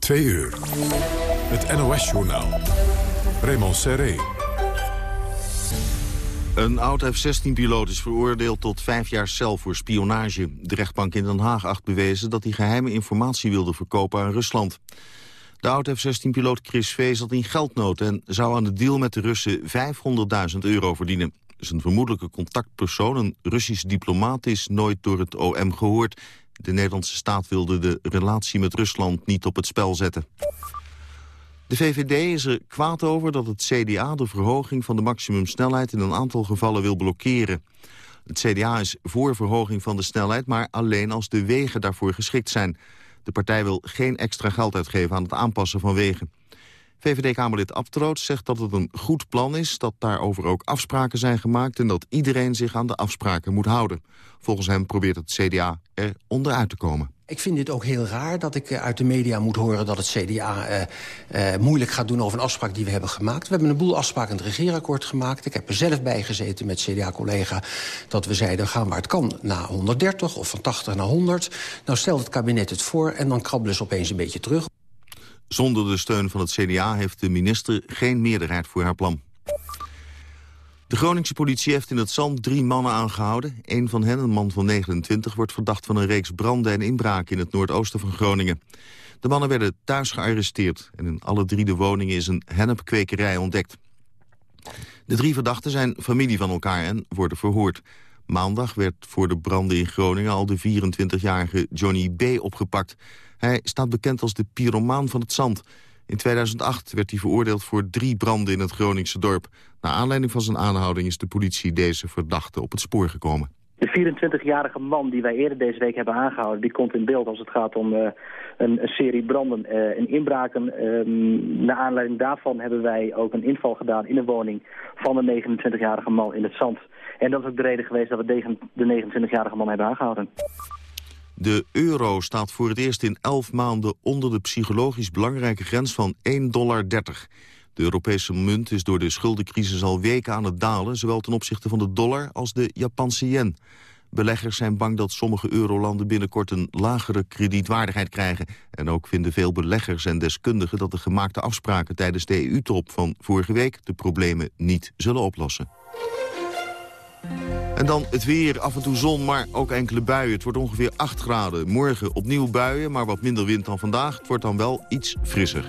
Twee uur. Het NOS-journaal. Raymond Serré. Een oud F-16-piloot is veroordeeld tot vijf jaar cel voor spionage. De rechtbank in Den Haag acht bewezen dat hij geheime informatie wilde verkopen aan Rusland. De oud F-16-piloot Chris V zat in geldnood en zou aan de deal met de Russen 500.000 euro verdienen. Zijn vermoedelijke contactpersoon, een Russisch diplomaat, is nooit door het OM gehoord. De Nederlandse staat wilde de relatie met Rusland niet op het spel zetten. De VVD is er kwaad over dat het CDA de verhoging van de maximumsnelheid in een aantal gevallen wil blokkeren. Het CDA is voor verhoging van de snelheid, maar alleen als de wegen daarvoor geschikt zijn. De partij wil geen extra geld uitgeven aan het aanpassen van wegen. VVD-Kamerlid Abtroot zegt dat het een goed plan is... dat daarover ook afspraken zijn gemaakt... en dat iedereen zich aan de afspraken moet houden. Volgens hem probeert het CDA er onderuit te komen. Ik vind dit ook heel raar dat ik eh, uit de media moet horen... dat het CDA eh, eh, moeilijk gaat doen over een afspraak die we hebben gemaakt. We hebben een boel afspraken in het regeerakkoord gemaakt. Ik heb er zelf bij gezeten met CDA-collega... dat we zeiden, gaan waar het kan naar 130 of van 80 naar 100. Nou stelt het kabinet het voor en dan krabbelen ze opeens een beetje terug. Zonder de steun van het CDA heeft de minister geen meerderheid voor haar plan. De Groningse politie heeft in het zand drie mannen aangehouden. Een van hen, een man van 29, wordt verdacht van een reeks branden en inbraken in het noordoosten van Groningen. De mannen werden thuis gearresteerd en in alle drie de woningen is een hennepkwekerij ontdekt. De drie verdachten zijn familie van elkaar en worden verhoord. Maandag werd voor de branden in Groningen al de 24-jarige Johnny B. opgepakt. Hij staat bekend als de pyromaan van het zand. In 2008 werd hij veroordeeld voor drie branden in het Groningse dorp. Na aanleiding van zijn aanhouding is de politie deze verdachte op het spoor gekomen. De 24-jarige man die wij eerder deze week hebben aangehouden... die komt in beeld als het gaat om uh, een, serie branden uh, en inbraken. Uh, naar aanleiding daarvan hebben wij ook een inval gedaan in een woning... van een 29-jarige man in het zand. En dat is ook de reden geweest dat we de 29-jarige man hebben aangehouden. De euro staat voor het eerst in elf maanden onder de psychologisch belangrijke grens van 1,30 dollar. De Europese munt is door de schuldencrisis al weken aan het dalen... zowel ten opzichte van de dollar als de Japanse yen. Beleggers zijn bang dat sommige eurolanden binnenkort een lagere kredietwaardigheid krijgen. En ook vinden veel beleggers en deskundigen dat de gemaakte afspraken tijdens de EU-top van vorige week de problemen niet zullen oplossen. En dan het weer, af en toe zon, maar ook enkele buien. Het wordt ongeveer 8 graden. Morgen opnieuw buien, maar wat minder wind dan vandaag. Het wordt dan wel iets frisser.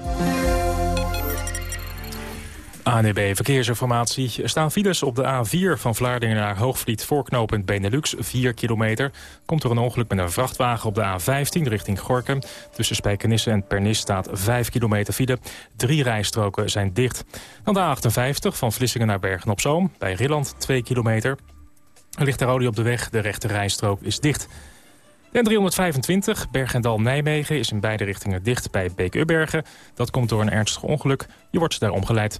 ANEB Verkeersinformatie. Er staan files op de A4 van Vlaardingen naar Hoogvliet... voorknopend Benelux, 4 kilometer. Komt er een ongeluk met een vrachtwagen op de A15 richting Gorkum. Tussen Spijkenisse en Pernis staat 5 kilometer file. Drie rijstroken zijn dicht. Dan de A58 van Vlissingen naar Bergen-op-Zoom. Bij Rilland 2 kilometer. Er ligt er olie op de weg, de rechte rijstrook is dicht. En 325 Bergendal-Nijmegen is in beide richtingen dicht bij Beek-Ubbergen. Dat komt door een ernstig ongeluk. Je wordt daar omgeleid.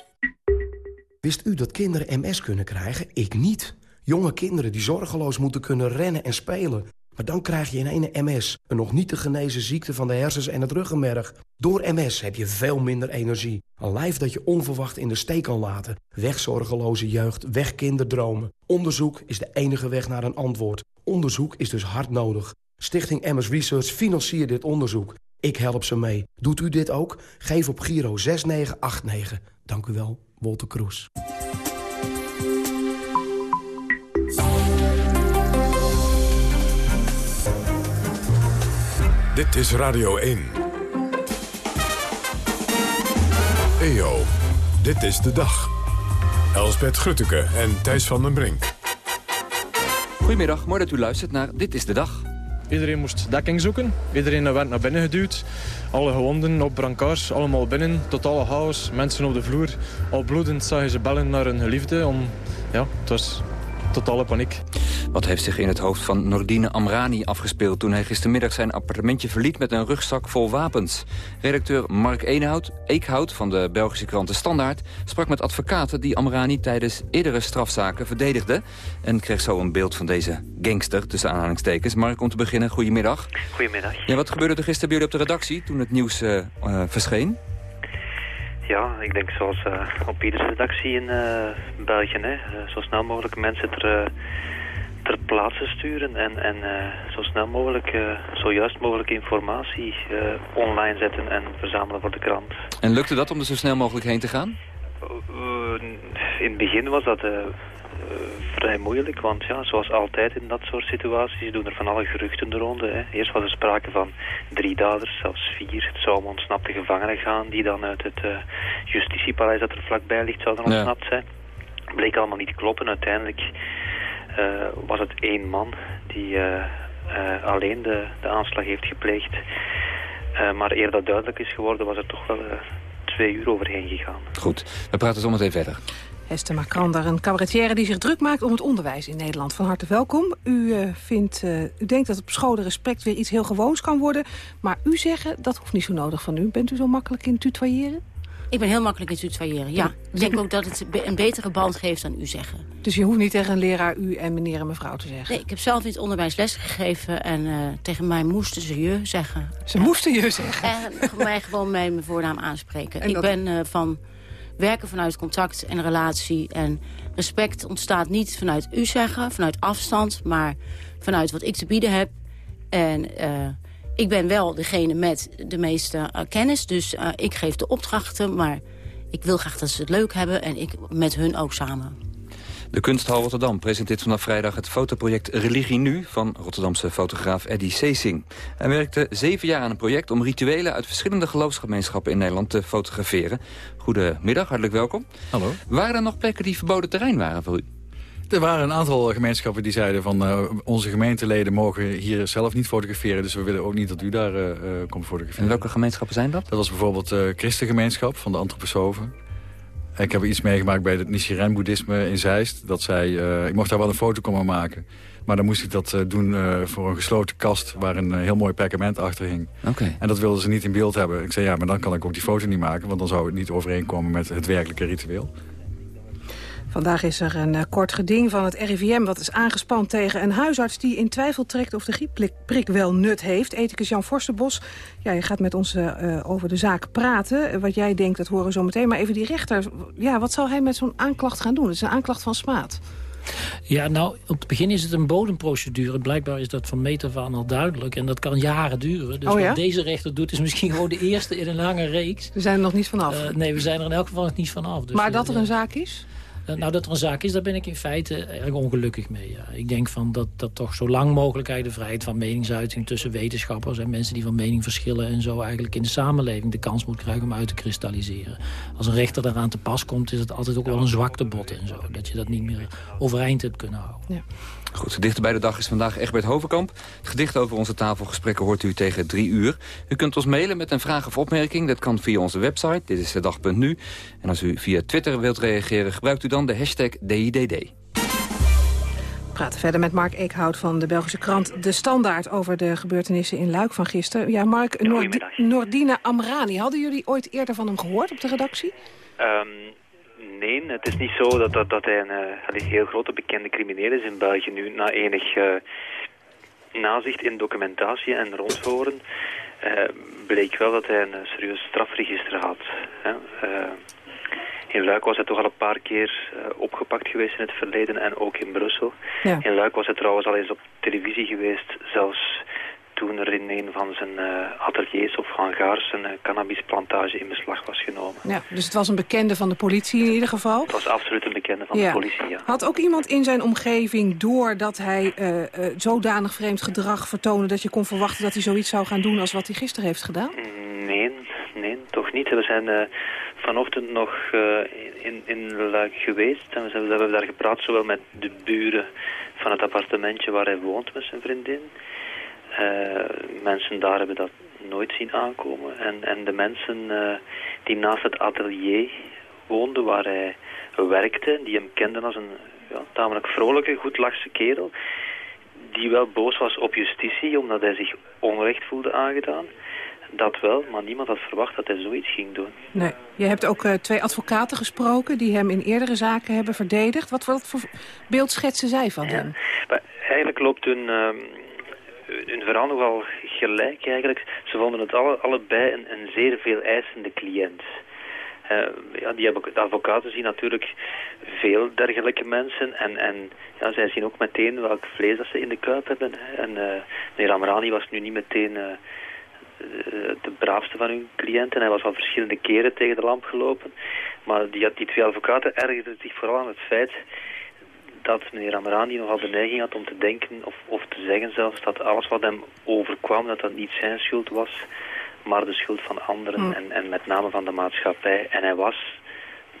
Wist u dat kinderen MS kunnen krijgen? Ik niet. Jonge kinderen die zorgeloos moeten kunnen rennen en spelen. Maar dan krijg je in ene MS, een nog niet te genezen ziekte van de hersens en het ruggenmerg. Door MS heb je veel minder energie. Een lijf dat je onverwacht in de steek kan laten. Weg zorgeloze jeugd, weg kinderdromen. Onderzoek is de enige weg naar een antwoord. Onderzoek is dus hard nodig. Stichting MS Research financiert dit onderzoek. Ik help ze mee. Doet u dit ook? Geef op Giro 6989. Dank u wel, Wolter Kroes. Dit is Radio 1. EO, dit is de dag. Elsbeth Grutteke en Thijs van den Brink. Goedemiddag, mooi dat u luistert naar Dit is de Dag. Iedereen moest dekking zoeken. Iedereen werd naar binnen geduwd. Alle gewonden op brancards, allemaal binnen. Totale chaos. Mensen op de vloer. Al bloedend zagen ze bellen naar hun geliefde. Om, ja, het was totale paniek. Wat heeft zich in het hoofd van Nordine Amrani afgespeeld... toen hij gistermiddag zijn appartementje verliet met een rugzak vol wapens? Redacteur Mark Eenhout, Eekhout van de Belgische krant De Standaard... sprak met advocaten die Amrani tijdens eerdere strafzaken verdedigden... en kreeg zo een beeld van deze gangster, tussen aanhalingstekens. Mark, om te beginnen, goedemiddag. Goedemiddag. Ja, wat gebeurde er gisteren bij jullie op de redactie toen het nieuws uh, uh, verscheen? Ja, ik denk zoals uh, op iedere redactie in België, hè, zo snel mogelijk mensen ter, ter plaatse sturen en, en zo snel mogelijk, zo juist mogelijk informatie online zetten en verzamelen voor de krant. En lukte dat om er zo snel mogelijk heen te gaan? in het begin was dat vrij moeilijk, want ja, zoals altijd in dat soort situaties doen er van alle geruchten de ronde. Hè. Eerst was er sprake van drie daders, zelfs vier. Het zou om ontsnapte gevangenen gaan die dan uit het uh, justitiepaleis dat er vlakbij ligt zouden ontsnapt zijn. Bleek allemaal niet te kloppen. Uiteindelijk uh, was het één man die alleen de, de aanslag heeft gepleegd. maar eer dat duidelijk is geworden was er toch wel twee uur overheen gegaan. Goed, we praten zo meteen verder. Esther Makrander, een cabaretière die zich druk maakt om het onderwijs in Nederland. Van harte welkom. U, uh, vindt, uh, u denkt dat op scholen respect weer iets heel gewoons kan worden. Maar u zeggen, dat hoeft niet zo nodig van u. Bent u zo makkelijk in tutoyeren? Ik ben heel makkelijk in tutoyeren, ja. Ik denk ook dat het een betere band geeft dan u zeggen. Dus je hoeft niet tegen een leraar u en meneer en mevrouw te zeggen? Nee, ik heb zelf in het onderwijs les gegeven en uh, tegen mij moesten ze je zeggen. Ze moesten je zeggen? En mij gewoon met mijn voornaam aanspreken. En ik dat... ben van werken vanuit contact en relatie. En respect ontstaat niet vanuit u zeggen, vanuit afstand... maar vanuit wat ik te bieden heb. En uh, ik ben wel degene met de meeste uh, kennis, dus uh, ik geef de opdrachten... maar ik wil graag dat ze het leuk hebben en ik met hun ook samen. De Kunsthal Rotterdam presenteert vanaf vrijdag het fotoproject Religie Nu... van Rotterdamse fotograaf Eddie Seesing. Hij werkte zeven jaar aan een project om rituelen... uit verschillende geloofsgemeenschappen in Nederland te fotograferen. Goedemiddag, hartelijk welkom. Hallo. Waren er nog plekken die verboden terrein waren voor u? Er waren een aantal gemeenschappen die zeiden van uh, onze gemeenteleden mogen hier zelf niet fotograferen. Dus we willen ook niet dat u daar uh, komt fotograferen. En welke gemeenschappen zijn dat? Dat was bijvoorbeeld uh, Christengemeenschap van de Antroposofen. Ik heb iets meegemaakt bij het Nichiren-boeddhisme in Zeist. Dat zei, uh, ik mocht daar wel een foto komen maken. Maar dan moest ik dat uh, doen uh, voor een gesloten kast waar een heel mooi perkament achter hing. Okay. En dat wilden ze niet in beeld hebben. Ik zei, ja, maar dan kan ik ook die foto niet maken. Want dan zou het niet overeenkomen met het werkelijke ritueel. Vandaag is er een uh, kort geding van het RIVM... wat is aangespannen tegen een huisarts die in twijfel trekt... of de griepprik wel nut heeft. Ethicus Jan Forstenbos, ja, je gaat met ons uh, over de zaak praten. Wat jij denkt, dat horen we zo meteen. Maar even die rechter, ja, wat zou hij met zo'n aanklacht gaan doen? Het is een aanklacht van smaad. Ja, nou, op het begin is het een bodemprocedure. Blijkbaar is dat van meet af aan al duidelijk. En dat kan jaren duren. Dus oh, ja? wat deze rechter doet, is misschien gewoon de eerste in een lange reeks. We zijn er nog niet vanaf. Uh, nee, we zijn er in elk geval nog niet vanaf. Dus, maar dat er een zaak is? Uh, nou, dat er een zaak is, daar ben ik in feite erg ongelukkig mee. Ja. Ik denk van dat, dat toch zo lang mogelijk de vrijheid van meningsuiting... tussen wetenschappers en mensen die van mening verschillen... en zo eigenlijk in de samenleving de kans moet krijgen om uit te kristalliseren. Als een rechter daaraan te pas komt, is het altijd ook wel een zwaktebod en zo. Dat je dat niet meer overeind hebt kunnen houden. Ja. Goed, dichter bij de dag is vandaag Egbert Hovenkamp. Het gedicht over onze tafelgesprekken hoort u tegen drie uur. U kunt ons mailen met een vraag of opmerking. Dat kan via onze website, dit is de dag.nu. En als u via Twitter wilt reageren, gebruikt u dan de hashtag DIDD. We praten verder met Mark Eekhout van de Belgische krant De Standaard... over de gebeurtenissen in Luik van gisteren. Ja, Mark, Noord Nordine Amrani, hadden jullie ooit eerder van hem gehoord op de redactie? Um, nee, het is niet zo dat, dat, dat hij een, een heel grote bekende crimineel is in België nu. Na enig uh, nazicht in documentatie en rondhoren uh, bleek wel dat hij een serieus strafregister had. Hè. Uh, in Luik was hij toch al een paar keer opgepakt geweest in het verleden en ook in Brussel. Ja. In Luik was hij trouwens al eens op televisie geweest, zelfs toen er in een van zijn uh, ateliers of hangaars een uh, cannabisplantage in beslag was genomen. Ja, dus het was een bekende van de politie in ieder geval? Het was absoluut een bekende van ja. de politie, ja. Had ook iemand in zijn omgeving door dat hij uh, zodanig vreemd gedrag vertoonde... dat je kon verwachten dat hij zoiets zou gaan doen als wat hij gisteren heeft gedaan? Nee, nee, toch niet. We zijn vanochtend nog in, in Luik geweest en we hebben daar gepraat zowel met de buren van het appartementje waar hij woont met zijn vriendin... Uh, mensen daar hebben dat nooit zien aankomen. En, en de mensen uh, die naast het atelier woonden waar hij werkte, die hem kenden als een ja, tamelijk vrolijke, goedlachse kerel. Die wel boos was op justitie, omdat hij zich onrecht voelde aangedaan. Dat wel, maar niemand had verwacht dat hij zoiets ging doen. Nee. Je hebt ook uh, twee advocaten gesproken die hem in eerdere zaken hebben verdedigd. Wat, wat voor beeld schetsen zij van ja. hem? Maar eigenlijk loopt hun, uh, hun verhaal nogal gelijk eigenlijk. Ze vonden het alle, allebei een, een zeer veel eisende cliënt. Uh, ja, die de advocaten zien natuurlijk veel dergelijke mensen en, en ja, zij zien ook meteen welk vlees dat ze in de kuip hebben. En uh, meneer Amrani was nu niet meteen uh, de braafste van hun cliënten. Hij was al verschillende keren tegen de lamp gelopen. Maar die, die twee advocaten ergerden zich vooral aan het feit dat meneer Amrani nogal de neiging had om te denken, of, of te zeggen zelfs, dat alles wat hem overkwam, dat dat niet zijn schuld was, maar de schuld van anderen Hmm. en, en met name van de maatschappij. En hij was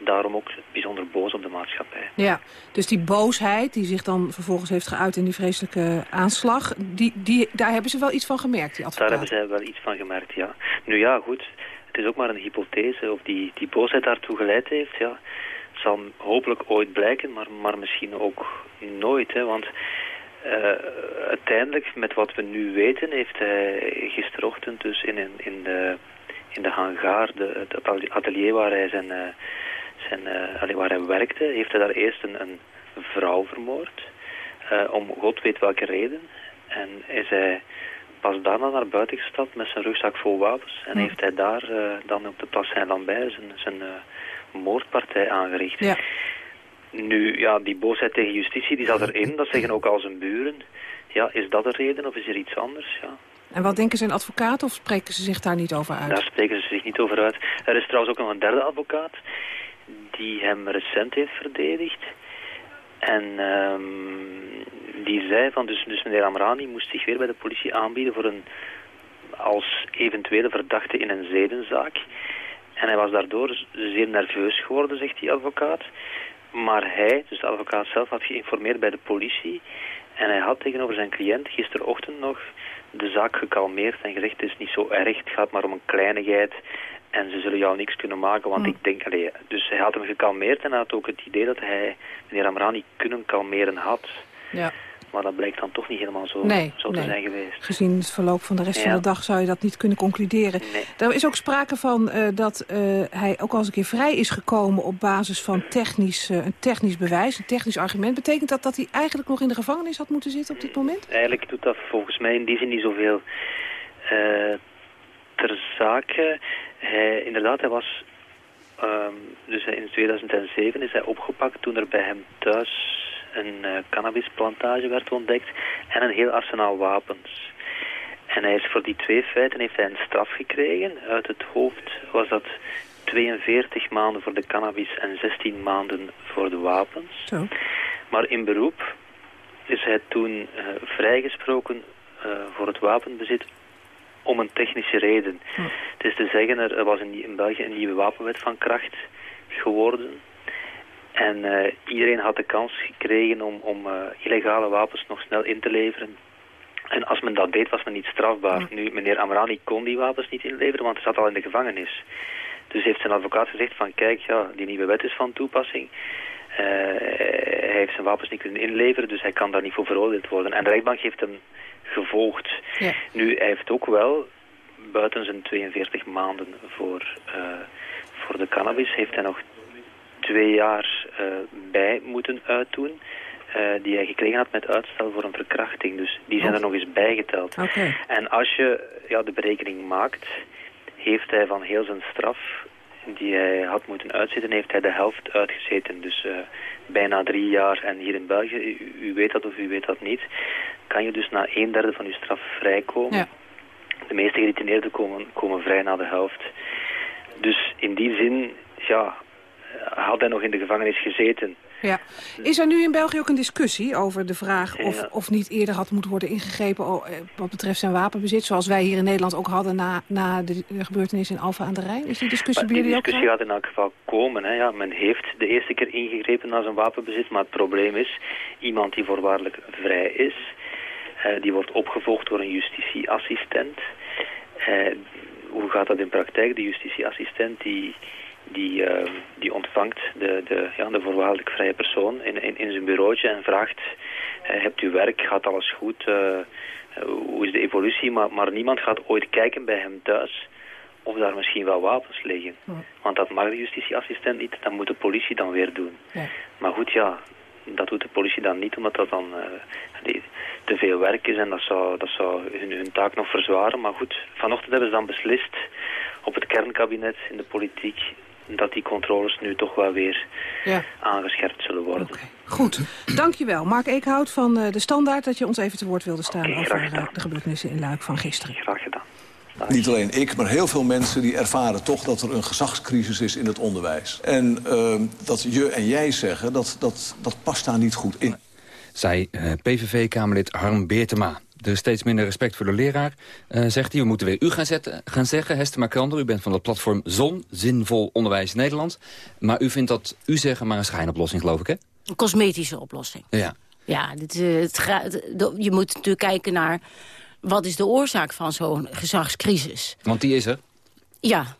daarom ook bijzonder boos op de maatschappij. Ja, dus die boosheid die zich dan vervolgens heeft geuit in die vreselijke aanslag... Die, die, daar hebben ze wel iets van gemerkt, die Daar advocaten. hebben zij wel iets van gemerkt, ja. Nu ja, goed, het is ook maar een hypothese. Of die, die boosheid daartoe geleid heeft, ja, zal hopelijk ooit blijken, maar, maar misschien ook nooit. Hè, want uh, uiteindelijk, met wat we nu weten, heeft hij gisterochtend dus in, in, in de, in de hangar, de, het atelier waar hij zijn... Uh, zijn, uh, waar hij werkte, heeft hij daar eerst een, een vrouw vermoord. Uh, om god weet welke reden. En is hij pas daarna naar buiten gestapt met zijn rugzak vol wapens. En heeft hij daar dan op de Place Saint-Lambert zijn, zijn moordpartij aangericht. Ja. Nu, ja, die boosheid tegen justitie, die zat erin. Dat zeggen ook al zijn buren. Ja, is dat de reden of is er iets anders? Ja. En wat denken zijn advocaten of spreken ze zich daar niet over uit? Daar spreken ze zich niet over uit. Er is trouwens ook nog een derde advocaat die hem recent heeft verdedigd. En um, die zei van, dus, dus meneer Amrani moest zich weer bij de politie aanbieden voor een, als eventuele verdachte in een zedenzaak. En hij was daardoor zeer nerveus geworden, zegt die advocaat. Maar hij, dus de advocaat zelf, had geïnformeerd bij de politie. En hij had tegenover zijn cliënt gisterochtend nog de zaak gekalmeerd en gezegd, het is niet zo erg, het gaat maar om een kleinigheid. En ze zullen jou niks kunnen maken, want Hmm. ik denk... Allee, dus hij had hem gekalmeerd en hij had ook het idee dat hij meneer Amrani kunnen kalmeren had. Ja. Maar dat blijkt dan toch niet helemaal zo, Nee, zo nee. te zijn geweest. Gezien het verloop van de rest Ja. van de dag zou je dat niet kunnen concluderen. Nee. Er is ook sprake van uh, dat uh, hij ook al eens een keer vrij is gekomen... op basis van technisch, uh, een technisch bewijs, een technisch argument. Betekent dat dat hij eigenlijk nog in de gevangenis had moeten zitten op dit moment? Eigenlijk doet dat volgens mij in die zin niet zoveel ter zake. Hij, inderdaad, hij was... Um, dus in 2007 is hij opgepakt toen er bij hem thuis een uh, cannabisplantage werd ontdekt en een heel arsenaal wapens. En hij is voor die twee feiten heeft hij een straf gekregen. Uit het hoofd was dat 42 maanden voor de cannabis en 16 maanden voor de wapens. Zo. Maar in beroep is hij toen uh, vrijgesproken uh, voor het wapenbezit om een technische reden. Hm. Het is te zeggen, er was in, in België een nieuwe wapenwet van kracht geworden. En uh, iedereen had de kans gekregen om, om uh, illegale wapens nog snel in te leveren. En als men dat deed, was men niet strafbaar. Nu, meneer Amrani kon die wapens niet inleveren, want hij zat al in de gevangenis. Dus heeft zijn advocaat gezegd van, kijk, ja, die nieuwe wet is van toepassing. Uh, hij heeft zijn wapens niet kunnen inleveren, dus hij kan daar niet voor veroordeeld worden. En de rechtbank heeft hem gevolgd. Ja. Nu, hij heeft ook wel, buiten zijn 42 maanden voor, voor de cannabis, heeft hij nog twee jaar uh, bij moeten uitdoen. Uh, die hij gekregen had met uitstel voor een verkrachting. Dus die zijn Oh. er nog eens bijgeteld. Okay. En als je ja, de berekening maakt, heeft hij van heel zijn straf die hij had moeten uitzitten, heeft hij de helft uitgezeten. Dus uh, bijna drie jaar. En hier in België, u, u, weet dat of u weet dat niet, kan je dus na een derde van uw straf vrijkomen. Ja. De meeste geretineerden komen, komen vrij na de helft. Dus in die zin, ja, had hij nog in de gevangenis gezeten. Ja. Is er nu in België ook een discussie over de vraag of, Ja. of niet eerder had moeten worden ingegrepen oh, eh, wat betreft zijn wapenbezit, zoals wij hier in Nederland ook hadden na, na de, gebeurtenis in Alfa aan de Rijn? Is die discussie bij die jullie ook discussie zo? gaat in elk geval komen. Hè. Ja, men heeft de eerste keer ingegrepen naar zijn wapenbezit, maar het probleem is, iemand die voorwaardelijk vrij is, uh, die wordt opgevolgd door een justitieassistent. Hoe gaat dat in praktijk? De justitieassistent die, die, uh, die ontvangt de, de, ja, de voorwaardelijk vrije persoon in, in, in zijn bureautje en vraagt, uh, hebt u werk, gaat alles goed, uh, hoe is de evolutie, maar, maar niemand gaat ooit kijken bij hem thuis of daar misschien wel wapens liggen. Want dat mag de justitieassistent niet, dat moet de politie dan weer doen. Ja. Maar goed, ja, dat doet de politie dan niet, omdat dat dan die, te veel werk is en dat zou, dat zou hun, hun taak nog verzwaren. Maar goed, vanochtend hebben ze dan beslist op het kernkabinet in de politiek dat die controles nu toch wel weer ja. aangescherpt zullen worden. Okay. Goed, dankjewel. Mark Eekhout van uh, De Standaard dat je ons even te woord wilde staan okay, over uh, de gebeurtenissen in Luik van gisteren. Graag gedaan. Niet alleen ik, maar heel veel mensen die ervaren toch dat er een gezagscrisis is in het onderwijs. En uh, dat je en jij zeggen, dat, dat, dat past daar niet goed in. Zij uh, PVV-Kamerlid Harm Beertema er is steeds minder respect voor de leraar, uh, zegt hij. We moeten weer u gaan, zetten, gaan zeggen, Hester Makrander. U bent van het platform ZON, Zinvol Onderwijs Nederland. Maar u vindt dat u zeggen maar een schijnoplossing, geloof ik, hè? Een cosmetische oplossing. Ja. Ja, dit, het, het, je moet natuurlijk kijken naar... wat is de oorzaak van zo'n gezagscrisis. Want die is er? Ja,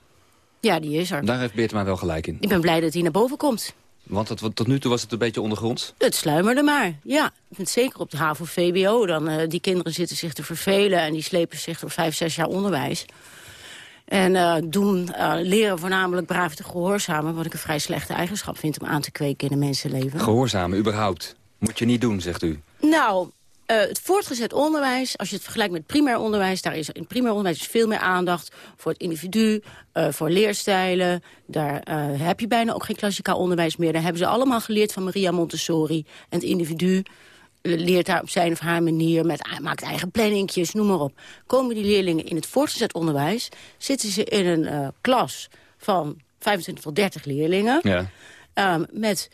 ja, die is er. Daar heeft Beertema wel gelijk in. Ik ben blij dat hij naar boven komt. Want het, tot nu toe was het een beetje ondergronds? Het sluimerde maar, ja. Zeker op de HAVO-VBO. Dan, uh, die kinderen zitten zich te vervelen en die slepen zich door vijf, zes jaar onderwijs. En uh, doen, uh, leren voornamelijk braaf te gehoorzamen... wat ik een vrij slechte eigenschap vind om aan te kweken in een mensenleven. Gehoorzamen, überhaupt? Moet je niet doen, zegt u? Nou, uh, het voortgezet onderwijs, als je het vergelijkt met primair onderwijs... daar is in primair onderwijs veel meer aandacht voor het individu, uh, voor leerstijlen. Daar uh, heb je bijna ook geen klassikaal onderwijs meer. Daar hebben ze allemaal geleerd van Maria Montessori. En het individu leert daar op zijn of haar manier, met, maakt eigen planningjes, noem maar op. Komen die leerlingen in het voortgezet onderwijs... zitten ze in een klas van 25 tot 30 leerlingen... Ja. Um, met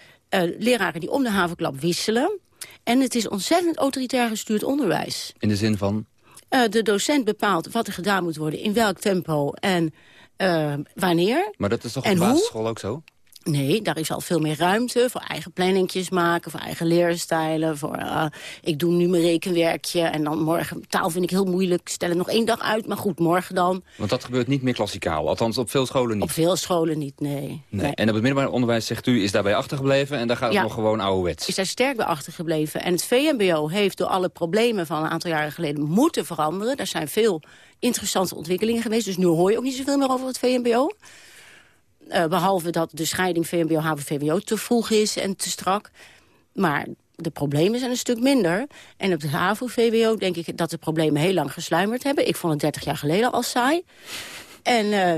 leraren die om de havenklap wisselen... En het is ontzettend autoritair gestuurd onderwijs. In de zin van? Uh, de docent bepaalt wat er gedaan moet worden, in welk tempo en uh, wanneer. Maar dat is toch op basisschool ook zo? Nee, daar is al veel meer ruimte voor eigen planningjes maken, voor eigen leerstijlen. Voor, uh, ik doe nu mijn rekenwerkje en dan morgen, taal vind ik heel moeilijk, stel het nog één dag uit, maar goed, morgen dan. Want dat gebeurt niet meer klassikaal, althans op veel scholen niet? Op veel scholen niet, nee. nee. nee. En op het middelbaar onderwijs, zegt u, is daarbij achtergebleven en daar gaat het nog gewoon ouderwets? is daar sterk bij achtergebleven. En het VMBO heeft door alle problemen van een aantal jaren geleden moeten veranderen. Daar zijn veel interessante ontwikkelingen geweest, dus nu hoor je ook niet zoveel meer over het VMBO. Uh, behalve dat de scheiding VMBO-HAVO-VWO te vroeg is en te strak. Maar de problemen zijn een stuk minder. En op de HAVO-VWO denk ik dat de problemen heel lang gesluimerd hebben. Ik vond het 30 jaar geleden al saai. En uh,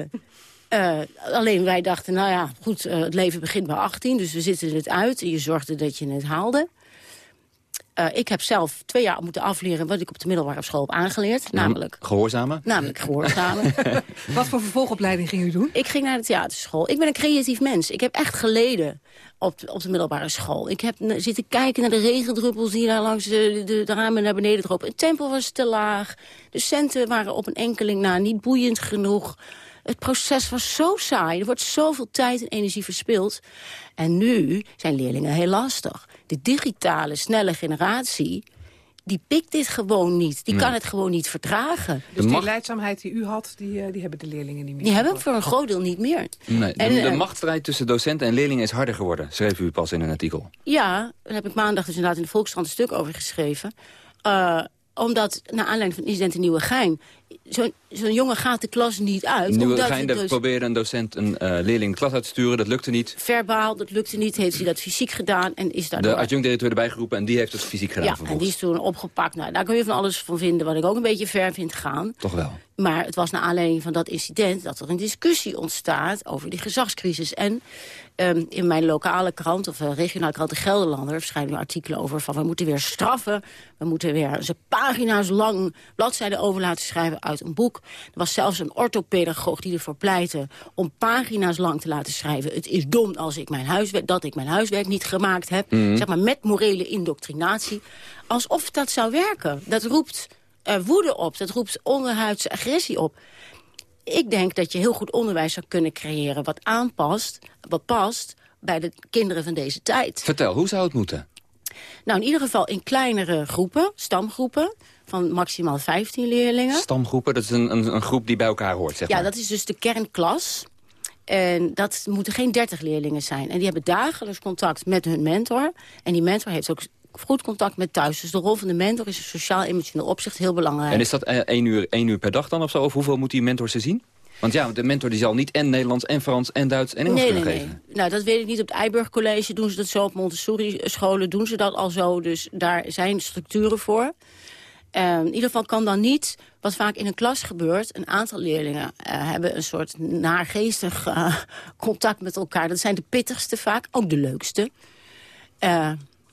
uh, alleen wij dachten, nou ja, goed, het leven begint bij 18. Dus we zitten het uit en je zorgde dat je het haalde. Uh, ik heb zelf twee jaar moeten afleren wat ik op de middelbare school heb aangeleerd. Namelijk... Gehoorzamen? Namelijk gehoorzamen. wat voor vervolgopleiding ging u doen? Ik ging naar de theaterschool. Ik ben een creatief mens. Ik heb echt geleden op, op de middelbare school. Ik heb zitten kijken naar de regendruppels die daar langs de, de, de ramen naar beneden dropen. Het tempo was te laag. De centen waren op een enkeling na niet boeiend genoeg. Het proces was zo saai. Er wordt zoveel tijd en energie verspild. En nu zijn leerlingen heel lastig. De digitale, snelle generatie die pikt dit gewoon niet. Die kan het gewoon niet verdragen. Dus die leidzaamheid die u had, die, uh, die hebben de leerlingen niet meer? Die hebben voor een groot deel niet meer. Nee, en, de, de uh, machtsstrijd tussen docenten en leerlingen is harder geworden, schreef u pas in een artikel. Ja, daar heb ik maandag dus inderdaad in de Volkskrant een stuk over geschreven. Uh, omdat, naar aanleiding van incident in Nieuwegein... zo'n zo jongen gaat de klas niet uit. Nieuwegein dus... probeerde een docent een uh, leerling de klas uit te sturen. Dat lukte niet. Verbaal, dat lukte niet. Heeft hij dat fysiek gedaan en is daardoor... De adjunct-directeur erbij geroepen en die heeft het fysiek gedaan Ja, en die is toen opgepakt. Nou, daar kun je van alles van vinden, wat ik ook een beetje ver vind gaan. Toch wel. Maar het was naar aanleiding van dat incident... dat er een discussie ontstaat over die gezagscrisis. En um, in mijn lokale krant, of uh, regionale krant De Gelderlander... verschijnen artikelen over van we moeten weer straffen. We moeten weer ze pagina's lang bladzijden over laten schrijven uit een boek. Er was zelfs een orthopedagoog die ervoor pleitte... om pagina's lang te laten schrijven. Het is dom als ik mijn huiswerk, dat ik mijn huiswerk niet gemaakt heb. Mm -hmm. Zeg maar met morele indoctrinatie. Alsof dat zou werken. Dat roept uh, woede op. Dat roept onderhuidse agressie op ik denk dat je heel goed onderwijs zou kunnen creëren... wat aanpast, wat past bij de kinderen van deze tijd. Vertel, hoe zou het moeten? Nou, in ieder geval in kleinere groepen, stamgroepen van maximaal 15 leerlingen. Stamgroepen, dat is een, een, een groep die bij elkaar hoort, zeg ja, maar. dat is dus de kernklas. En dat moeten geen 30 leerlingen zijn. En die hebben dagelijks contact met hun mentor. En die mentor heeft ook goed contact met thuis. Dus de rol van de mentor is in sociaal-emotioneel opzicht heel belangrijk. En is dat eh, één uur, één uur per dag dan of zo? Of hoeveel moet die mentor ze zien? Want ja, de mentor die zal niet en Nederlands en Frans en Duits en Engels nee, kunnen nee, geven. Nee. Nou, dat weet ik niet. Op het Eiburg College doen ze dat zo. Op Montessori-scholen doen ze dat al zo. Dus daar zijn structuren voor. Uh, in ieder geval kan dan niet, wat vaak in een klas gebeurt... een aantal leerlingen uh, hebben een soort naargeestig uh, contact met elkaar. Dat zijn de pittigste vaak, ook de leukste.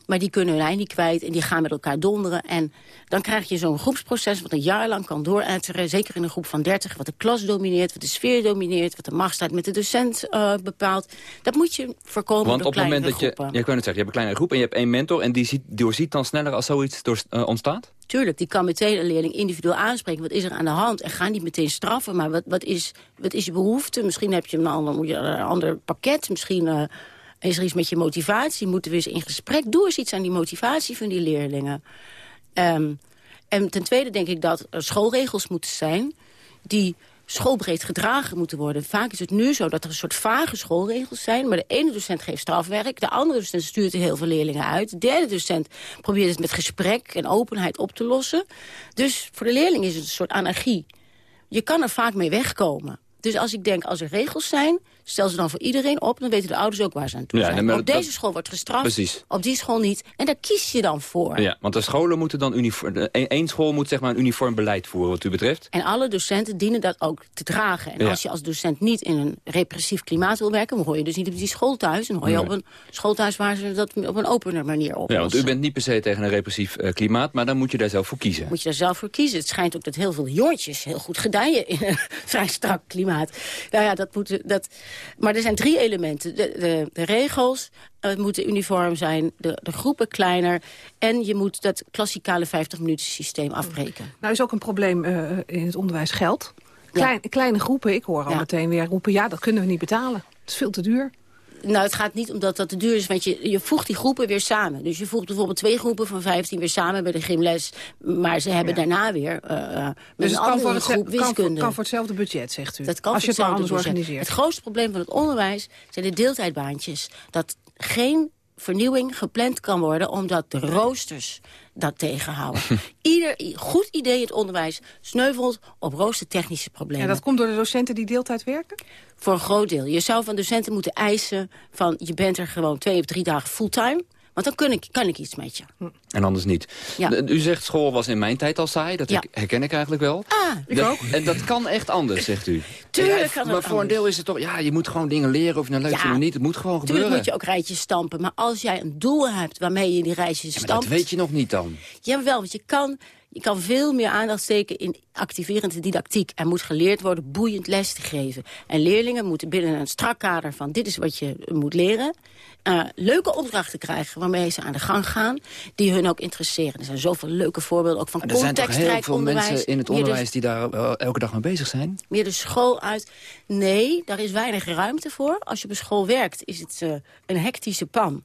Maar die kunnen hun eind niet kwijt en die gaan met elkaar donderen. En dan krijg je zo'n groepsproces wat een jaar lang kan dooruiteren. Zeker in een groep van 30, wat de klas domineert, wat de sfeer domineert... wat de machtsstrijd met de docent uh, bepaalt. Dat moet je voorkomen Want door op het moment dat je, groepen. je, kan het zeggen, je hebt een kleine groep en je hebt één mentor... en die ziet, doorziet dan sneller als zoiets door, uh, ontstaat? Tuurlijk, die kan meteen een leerling individueel aanspreken. Wat is er aan de hand? En ga niet meteen straffen, maar wat, wat, is, wat is je behoefte? Misschien heb je een ander, moet je een ander pakket, misschien... Uh, is er iets met je motivatie? Moeten we eens in gesprek? Doe eens iets aan die motivatie van die leerlingen. Um, en ten tweede denk ik dat er schoolregels moeten zijn... die schoolbreed gedragen moeten worden. Vaak is het nu zo dat er een soort vage schoolregels zijn... maar de ene docent geeft strafwerk, de andere docent stuurt heel veel leerlingen uit... de derde docent probeert het met gesprek en openheid op te lossen. Dus voor de leerling is het een soort anarchie. Je kan er vaak mee wegkomen. Dus als ik denk, als er regels zijn, stel ze dan voor iedereen op... dan weten de ouders ook waar ze aan toe Ja, zijn. op dat- deze school wordt gestraft, Precies. op die school niet. En daar kies je dan voor. Ja, want de scholen moeten dan uniform... één school moet zeg maar een uniform beleid voeren wat u betreft. En alle docenten dienen dat ook te dragen. En Ja. als je als docent niet in een repressief klimaat wil werken... dan hoor je dus niet op die school thuis. Dan hoor je Nee. op een schoolthuis waar ze dat op een opener manier oplossen. Ja, want u bent niet per se tegen een repressief eh, klimaat... maar dan moet je daar zelf voor kiezen. moet je daar zelf voor kiezen. Het schijnt ook dat heel veel jongetjes heel goed gedijen in een vrij strak klimaat. Nou ja, dat moet, dat, maar er zijn drie elementen. De, de, de regels eh, moeten uniform zijn, de, de groepen kleiner... en je moet dat klassikale 50-minuten systeem afbreken. Nou is ook een probleem eh, in het onderwijs geld. Klein, Kleine groepen, ik hoor al Ja. meteen weer roepen... ja, dat kunnen we niet betalen. Het is veel te duur. Nou, het gaat niet omdat dat te duur is, want je, je voegt die groepen weer samen. Dus je voegt bijvoorbeeld twee groepen van 15 weer samen bij de gymles. Maar ze hebben daarna weer uh, met Dus een het kan voor, andere het, groep kan, voor, wiskunde. kan voor hetzelfde budget, zegt u. Dat kan als je het maar anders budget. organiseert. Het grootste probleem van het onderwijs zijn de deeltijdbaantjes. Dat geen vernieuwing gepland kan worden... omdat de roosters dat tegenhouden. Ieder goed idee in het onderwijs sneuvelt op roostertechnische problemen. En dat komt door de docenten die deeltijd werken? Voor een groot deel. Je zou van docenten moeten eisen van... je bent er gewoon twee of drie dagen fulltime... want dan kan ik, kan ik iets met je. En anders niet. Ja. U zegt school was in mijn tijd al saai. Dat Ja. herken ik eigenlijk wel. Ah, ik Dat- ook. En dat kan echt anders, zegt u. Tuurlijk Ja, kan het Maar voor een deel is het toch... Ja, je moet gewoon dingen leren of je nou leuk vindt of niet. Het moet gewoon Natuurlijk gebeuren. moet je ook rijtjes stampen. Maar als jij een doel hebt waarmee je die rijtjes stampt... dat weet je nog niet dan. Jawel, want je kan, je kan veel meer aandacht steken in activerende didactiek. Er moet geleerd worden boeiend les te geven. En leerlingen moeten binnen een strak kader van dit is wat je moet leren... eh, leuke opdrachten krijgen waarmee ze aan de gang gaan... die hun ook interesseren. Er zijn zoveel leuke voorbeelden, ook van Maar er zijn toch heel contextrijk veel onderwijs. mensen in het onderwijs die daar elke dag mee bezig zijn. meer de school uit. Nee, daar is weinig ruimte voor. Als je op een school werkt, is het eh, een hectische pan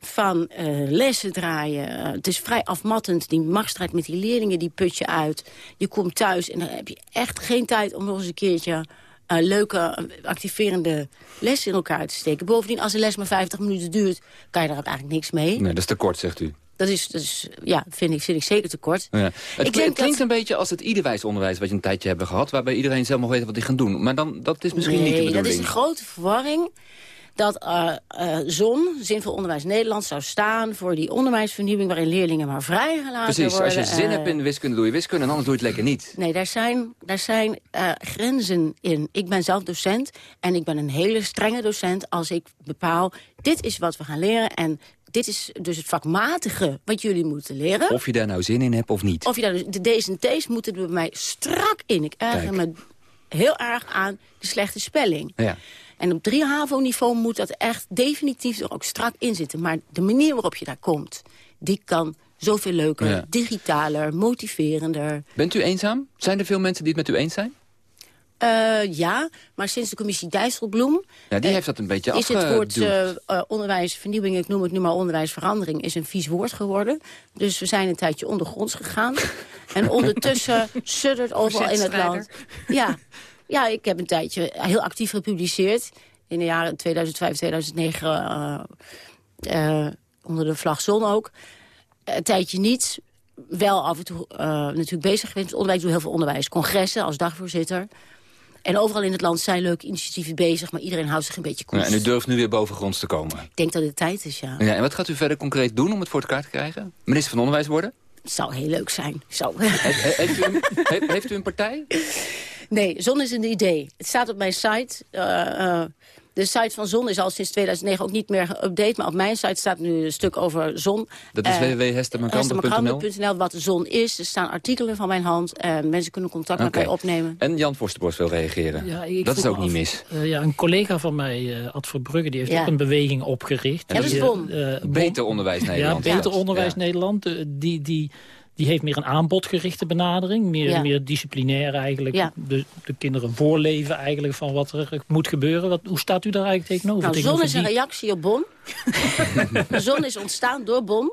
van eh, lessen draaien. Eh, het is vrij afmattend. Die machtsstrijd met die leerlingen, die put je uit. Je komt thuis en dan heb je echt geen tijd om nog eens een keertje... leuke, activerende lessen in elkaar te steken. Bovendien, als een les maar 50 minuten duurt... kan je daar ook eigenlijk niks mee. Nee, dat is te kort, zegt u. Dat is, dat is ja, vind ik, vind ik zeker te kort. Ja. Het, denk kli- het klinkt dat- een beetje als het iederwijs onderwijs wat je een tijdje hebben gehad... waarbij iedereen zelf mag weten wat hij gaat doen. Maar dan, dat is misschien nee, niet de dat bedoeling. is een grote verwarring dat eh eh, ZON, Zinvol Onderwijs Nederland, zou staan voor die onderwijsvernieuwing waarin leerlingen maar vrijgelaten Precies, worden. als je zin eh, hebt in wiskunde, doe je wiskunde... en anders doe je het lekker niet. Nee, daar zijn, daar zijn grenzen in. Ik ben zelf docent en ik ben een hele strenge docent als ik bepaal... dit is wat we gaan leren en dit is dus het vakmatige wat jullie moeten leren. Of je daar nou zin in hebt of niet. Of je daar dus, de D's en T's moeten er bij mij strak in. Ik erger Kijk. me heel erg aan de slechte spelling. Ja. En op 3 HAVO-niveau moet dat echt definitief er ook strak in zitten. Maar de manier waarop je daar komt, die kan zoveel leuker, Ja. digitaler, motiverender. Bent u eenzaam? Zijn er veel mensen die het met u eens zijn? Eh, ja, maar sinds de commissie Dijsselbloem... Ja, die eh, heeft dat een beetje is het woord eh, onderwijsvernieuwing, ik noem het nu maar onderwijsverandering... is een vies woord geworden. Dus we zijn een tijdje ondergronds gegaan. en ondertussen suddert overal in het land. Ja, ja, ik heb een tijdje heel actief gepubliceerd. in de jaren 2005, 2009 onder de vlag Zon ook. Een tijdje niet, wel af en toe natuurlijk bezig geweest met onderwijs. Ik doe heel veel onderwijs, congressen als dagvoorzitter. En overal in het land zijn leuke initiatieven bezig... maar iedereen houdt zich een beetje koers. Ja, en u durft nu weer bovengronds te komen? Ik denk dat het tijd is, ja. ja. En wat gaat u verder concreet doen om het voor elkaar te krijgen? Minister van Onderwijs worden? Zou heel leuk zijn. Zo. heeft, u een, heeft, u een, partij? Nee, Zon is een idee. Het staat op mijn site. Uh, de site van Zon is al sinds 2009 ook niet meer geüpdate. Maar op mijn site staat nu een stuk over zon. Dat is uh, www.hestermakande.nl wat de zon is. Er staan artikelen van mijn hand. En mensen kunnen contact met mij opnemen. En Jan Forsterbos wil reageren. Ja, dat is ook niet mis. Uh, ja, een collega van mij, uh, Ad Verbrugge, die heeft ook een beweging opgericht. Ja, dat is Bon. beter Onderwijs Nederland. Ja, Beter Onderwijs Nederland. die... die die heeft meer een aanbodgerichte benadering. Meer, meer disciplinair eigenlijk. De, de, kinderen voorleven eigenlijk van wat er moet gebeuren. Wat, hoe staat u daar eigenlijk tegenover? Nou, Zon is een reactie op Bon. de zon is ontstaan door Bon.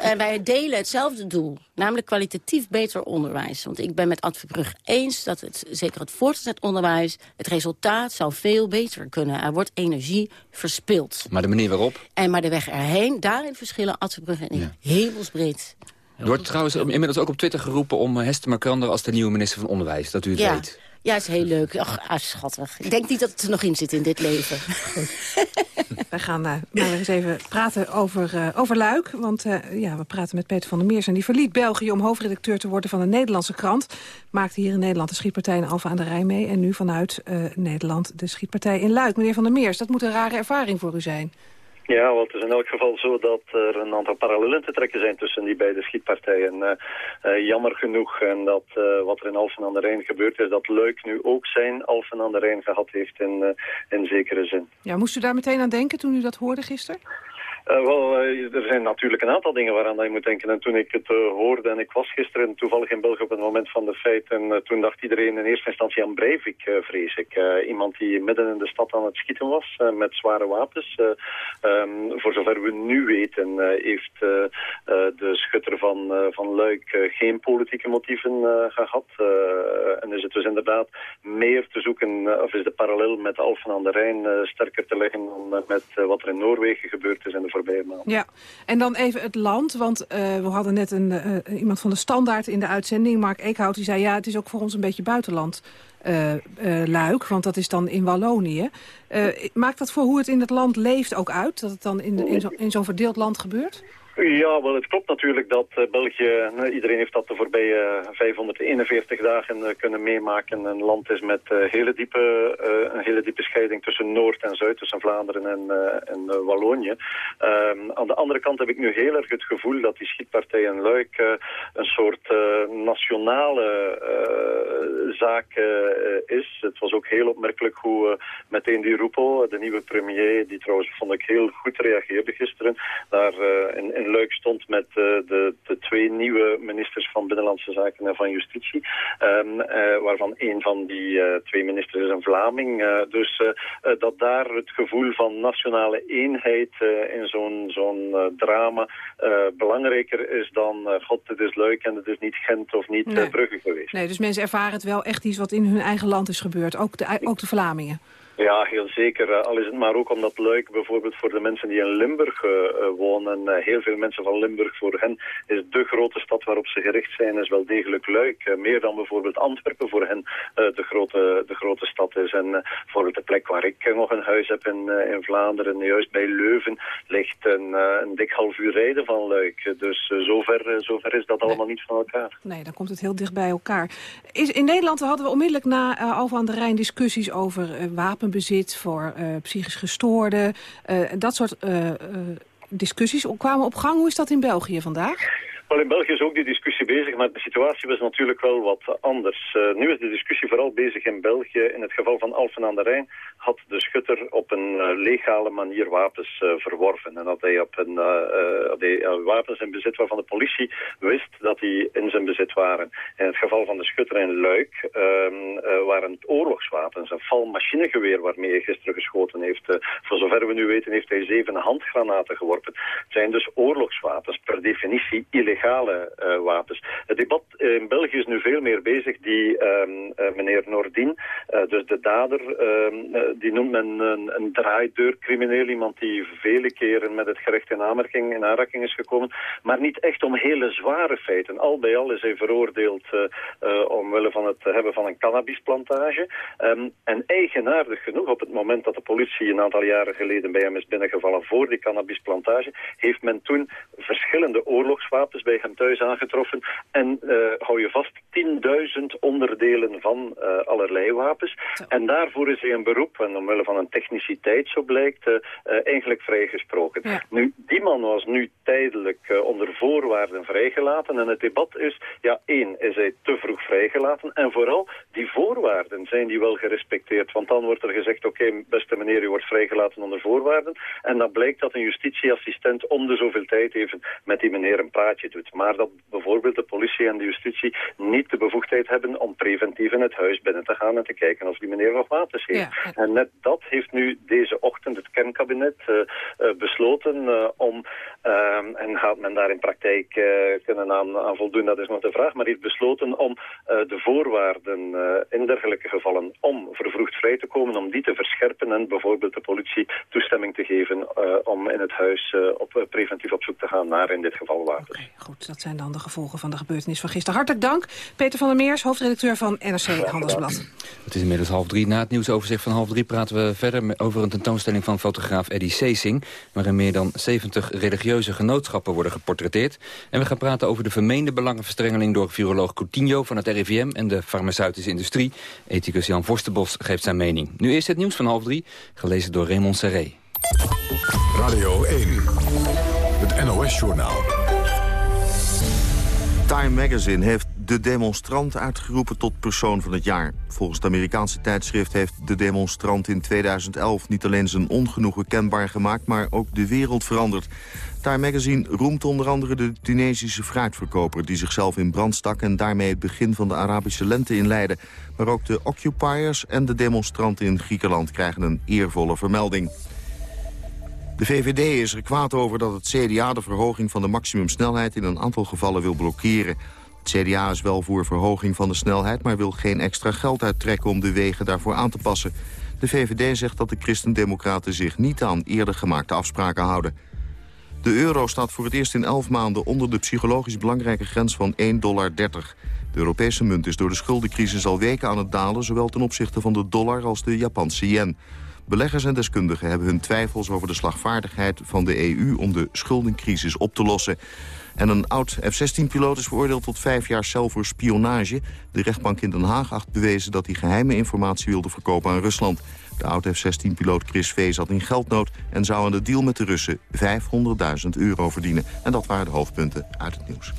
En wij delen hetzelfde doel. Namelijk kwalitatief beter onderwijs. Want ik ben met Ad Verbrug eens dat het, zeker het voortgezet onderwijs... het resultaat zou veel beter kunnen. Er wordt energie verspild. Maar de manier waarop? En maar de weg erheen, daarin verschillen Ad Verbrug en ik ja. hemelsbreed. Er wordt trouwens inmiddels ook op Twitter geroepen om eh, Hester Markrander als de nieuwe minister van Onderwijs. Dat u het ja. weet. Ja, is heel leuk. Ach, ah, schattig. Ik denk niet dat het er nog in zit in dit leven. Wij gaan uh, maar eens even praten over, uh, over Luik. Want uh, ja, we praten met Peter van der Meers. En die verliet België om hoofdredacteur te worden van een Nederlandse krant. Maakte hier in Nederland de schietpartij in Alfa aan de Rijn mee. En nu vanuit Nederland de schietpartij in Luik. Meneer van der Meers, dat moet een rare ervaring voor u zijn. Ja, want het is in elk geval zo dat er een aantal parallellen te trekken zijn tussen die beide schietpartijen. Uh, uh, jammer genoeg en dat uh, wat er in Alphen aan de Rijn gebeurd is, dat Leuk nu ook zijn Alphen aan de Rijn gehad heeft in, in zekere zin. Ja, moest u daar meteen aan denken toen u dat hoorde gisteren? Uh, wel, uh, er zijn natuurlijk een aantal dingen waaraan je moet denken. En toen ik het uh, hoorde, en ik was gisteren toevallig in België op het moment van de feiten, en toen dacht iedereen in eerste instantie aan Breivik, vrees ik. iemand die midden in de stad aan het schieten was, met zware wapens. Um, voor zover we nu weten, heeft de schutter van, van Luik geen politieke motieven gehad. en is het dus inderdaad meer te zoeken, of is de parallel met Alphen aan de Rijn sterker te leggen dan met wat er in Noorwegen gebeurd is in de ja, en dan even het land, want uh, we hadden net een, uh, iemand van de Standaard in de uitzending, Mark Eekhout, die zei ja, het is ook voor ons een beetje buitenland. Luik, want dat is dan in Wallonië. maakt dat voor hoe het in het land leeft ook uit? Dat het dan in, in zo'n zo verdeeld land gebeurt? Ja, wel, het klopt natuurlijk dat uh, België, uh, iedereen heeft dat de voorbije 541 dagen uh, kunnen meemaken. Een land is met hele diepe, een hele diepe scheiding tussen Noord en Zuid, tussen Vlaanderen en, en Wallonië. Ehm, aan de andere kant heb ik nu heel erg het gevoel dat die schietpartij in Luik een soort nationale zaak is. Het was ook heel opmerkelijk hoe meteen die Roepel, de nieuwe premier, die trouwens vond ik heel goed reageerde gisteren, daar in Leuk stond met uh, de, de twee nieuwe ministers van Binnenlandse Zaken en van Justitie. Um, uh, waarvan een van die uh, twee ministers is een Vlaming. dus dat daar het gevoel van nationale eenheid in zo'n zo'n drama belangrijker is dan... God, het is leuk en het is niet Gent of niet nee. Brugge geweest. Nee, dus mensen ervaren het wel echt iets wat in hun eigen land is gebeurd. Ook de, ook de Vlamingen. Ja, heel zeker. Uh, al is het maar ook omdat Luik bijvoorbeeld voor de mensen die in Limburg uh, wonen, uh, heel veel mensen van Limburg, voor hen is de grote stad waarop ze gericht zijn, is wel degelijk Luik. meer dan bijvoorbeeld Antwerpen voor hen de, grote, de grote stad is. En bijvoorbeeld de plek waar ik nog een huis heb in, in Vlaanderen, juist bij Leuven, ligt een, een dik half uur rijden van Luik. Dus zover, zover is dat allemaal niet van elkaar. Nee, dan komt het heel dicht bij elkaar. Is, in Nederland hadden we onmiddellijk na Alfa aan de Rijn discussies over wapen wapenbezit, voor uh, psychisch gestoorden. Uh, dat soort uh, discussies kwamen op gang. Hoe is dat in België vandaag? Wel, in België is ook die discussie bezig, maar de situatie was natuurlijk wel wat anders. Nu is de discussie vooral bezig in België. In het geval van Alphen aan de Rijn had de schutter op een uh, legale manier wapens uh, verworven. En had hij, op een, had hij wapens in bezit waarvan de politie wist dat die in zijn bezit waren. In het geval van de schutter in Luik ehm, waren het oorlogswapens. Een valmachinegeweer waarmee hij gisteren geschoten heeft. voor zover we nu weten heeft hij zeven handgranaten geworpen. Het zijn dus oorlogswapens, per definitie illegaal legale wapens. Het debat in België is nu veel meer bezig. Die ehm, meneer Nordin, dus de dader, ehm, die noemt men een, een draaideurcrimineel. Iemand die vele keren met het gerecht in aanmerking, in aanraking is gekomen. Maar niet echt om hele zware feiten. Al bij al is hij veroordeeld omwille van het hebben van een cannabisplantage. Um, en eigenaardig genoeg, op het moment dat de politie een aantal jaren geleden bij hem is binnengevallen voor die cannabisplantage, heeft men toen verschillende oorlogswapens bij hem thuis aangetroffen. En uh, hou je vast, 10.000 onderdelen van uh, allerlei wapens. En daarvoor is hij een beroep, en omwille van een techniciteit, zo blijkt, uh, eigenlijk vrijgesproken. Nu, die man was nu tijdelijk onder voorwaarden vrijgelaten. En het debat is, ja, één, is hij te vroeg vrijgelaten? En vooral, die voorwaarden, zijn die wel gerespecteerd? Want dan wordt er gezegd, oké, beste meneer, u wordt vrijgelaten onder voorwaarden. En dan blijkt dat een justitieassistent om de zoveel tijd even met die meneer een praatje doet. Maar dat bijvoorbeeld de politie en de justitie niet de bevoegdheid hebben om preventief in het huis binnen te gaan en te kijken of die meneer nog wapens heeft. En net dat heeft nu deze ochtend het kernkabinet uh, uh, besloten uh, om, ehm, en gaat men daar in praktijk kunnen aan, aan, voldoen, dat is nog de vraag, maar heeft besloten om de voorwaarden in dergelijke gevallen om vervroegd vrij te komen, om die te verscherpen en bijvoorbeeld de politie toestemming te geven uh, om in het huis uh, op, preventief op zoek te gaan naar in dit geval wapens. Okay, goed, dat zijn dan de gevolgen van de gebeurtenis van gisteren. Hartelijk dank, Peter van der Meers, hoofdredacteur van NRC Handelsblad. Het is inmiddels half drie. Na het nieuwsoverzicht van half drie praten we verder over een tentoonstelling van fotograaf Eddie Seesing, waarin meer dan 70 religieuze genootschappen worden geportretteerd. En we gaan praten over de vermeende belangenverstrengeling door viroloog Coutinho van het RIVM en de farmaceutische industrie. Ethicus Jan Vorstenbos geeft zijn mening. Nu eerst het nieuws van half drie, gelezen door Raymond Serré. Radio 1, het NOS-journaal. Time Magazine heeft de demonstrant uitgeroepen tot persoon van het jaar. Volgens het Amerikaanse tijdschrift heeft de demonstrant in 2011 niet alleen zijn ongenoegen kenbaar gemaakt, maar ook de wereld veranderd. Time Magazine roemt onder andere de Tunesische fruitverkoper... die zichzelf in brand stak en daarmee het begin van de Arabische lente inleidde. Maar ook de occupiers en de demonstranten in Griekenland krijgen een eervolle vermelding. De VVD is er kwaad over dat het CDA de verhoging van de maximumsnelheid in een aantal gevallen wil blokkeren. Het CDA is wel voor verhoging van de snelheid, maar wil geen extra geld uittrekken om de wegen daarvoor aan te passen. De VVD zegt dat de christendemocraten zich niet aan eerder gemaakte afspraken houden. De euro staat voor het eerst in elf maanden onder de psychologisch belangrijke grens van 1,30 dollar. De Europese munt is door de schuldencrisis al weken aan het dalen... zowel ten opzichte van de dollar als de Japanse yen. Beleggers en deskundigen hebben hun twijfels over de slagvaardigheid van de EU... om de schuldencrisis op te lossen. En een oud F-16-piloot is veroordeeld tot vijf jaar cel voor spionage. De rechtbank in Den Haag acht bewezen dat hij geheime informatie wilde verkopen aan Rusland. De oud F-16-piloot Chris V zat in geldnood en zou aan de deal met de Russen 500.000 euro verdienen. En dat waren de hoofdpunten uit het nieuws.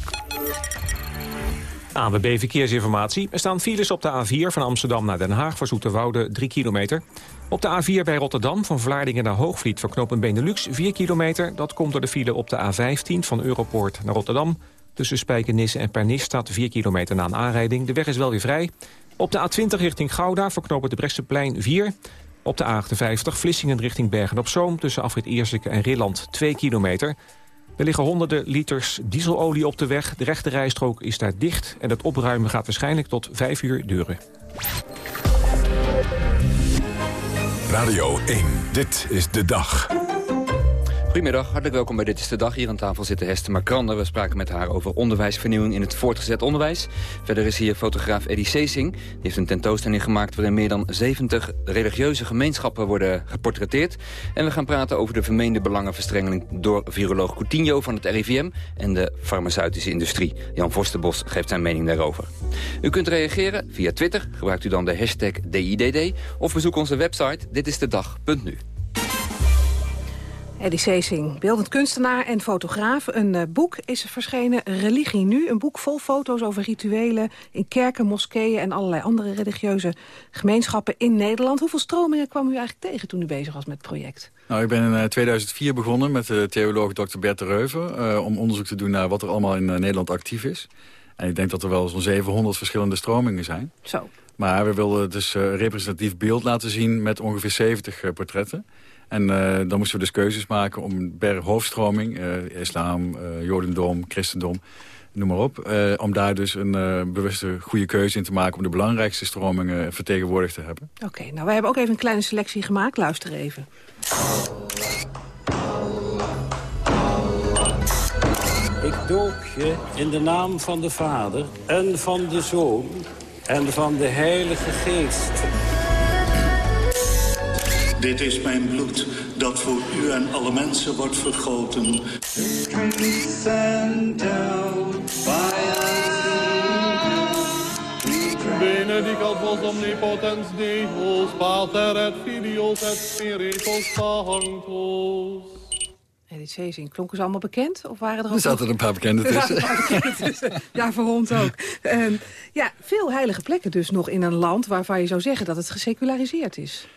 ANWB Verkeersinformatie. Er staan files op de A4 van Amsterdam naar Den Haag voor Zoeterwoude 3 kilometer. Op de A4 bij Rotterdam van Vlaardingen naar Hoogvliet voor knooppunt Benelux 4 kilometer. Dat komt door de file op de A15 van Europoort naar Rotterdam. Tussen Spijkenisse en Pernis staat 4 kilometer na een aanrijding. De weg is wel weer vrij. Op de A20 richting Gouda voor knooppunt de Bresseplein 4. Op de A58 Vlissingen richting Bergen-op-Zoom... tussen Afrit Ierseke en Rilland 2 kilometer. Er liggen honderden liters dieselolie op de weg. De rechte rijstrook is daar dicht en het opruimen gaat waarschijnlijk tot 5 uur duren. Radio 1, dit is de dag. Goedemiddag, hartelijk welkom bij Dit is de Dag. Hier aan tafel zitten Hester Markrander. We spraken met haar over onderwijsvernieuwing in het voortgezet onderwijs. Verder is hier fotograaf Eddie Seesing. Die heeft een tentoonstelling gemaakt waarin meer dan 70 religieuze gemeenschappen worden geportretteerd. En we gaan praten over de vermeende belangenverstrengeling door viroloog Coutinho van het RIVM en de farmaceutische industrie. Jan Vorstenbos geeft zijn mening daarover. U kunt reageren via Twitter. Gebruikt u dan de hashtag DIDD of bezoek onze website ditistedag.nu. Eddie Seesing, beeldend kunstenaar en fotograaf. Een uh, boek is verschenen, Religie Nu. Een boek vol foto's over rituelen in kerken, moskeeën... en allerlei andere religieuze gemeenschappen in Nederland. Hoeveel stromingen kwam u eigenlijk tegen toen u bezig was met het project? Nou, ik ben in 2004 eh, begonnen met de theoloog Dr. Bert de Reuven... Uh, om onderzoek te doen naar wat er allemaal in Nederland actief is. En ik denk dat er wel zo'n 700 verschillende stromingen zijn. Zo. Maar we wilden dus een representatief beeld laten zien met ongeveer 70 portretten. En dan moesten we dus keuzes maken om per hoofdstroming... islam, jodendom, christendom noem maar op. om daar dus een bewuste goede keuze in te maken... om de belangrijkste stromingen vertegenwoordigd te hebben. Oké, nou wij hebben ook even een kleine selectie gemaakt. Luister even. Ik doop je in de naam van de Vader en van de Zoon en van de Heilige Geest. Dit is mijn bloed, dat voor u en alle mensen wordt vergoten. Benedicat vos omnipotens Deus, Pater et Filius et Spiritus Sanctus. En die zeezing, klonken ze allemaal bekend? Of waren er, ook er zaten er een paar bekende tussen. ja, voor ons ook. Um, ja, veel heilige plekken dus nog in een land... waarvan je zou zeggen dat het geseculariseerd is.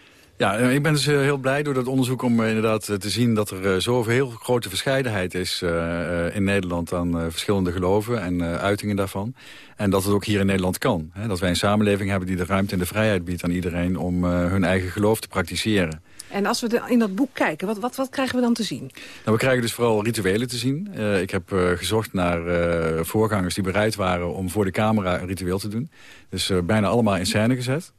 Ja, eh, ik ben dus eh, heel blij door dat onderzoek om eh, inderdaad te zien... dat er zoveel heel grote verscheidenheid is in Nederland aan verschillende geloven en uitingen daarvan. En dat het ook hier in Nederland kan. Dat wij een samenleving hebben die de ruimte en de vrijheid biedt aan iedereen... om hun eigen geloof te praktiseren. En als we in dat boek kijken, wat, wat, wat krijgen we dan te zien? Nou, we krijgen dus vooral rituelen te zien. Uh, ik heb uh, gezocht naar uh, voorgangers die bereid waren om voor de camera een ritueel te doen. Dus bijna allemaal in scène gezet.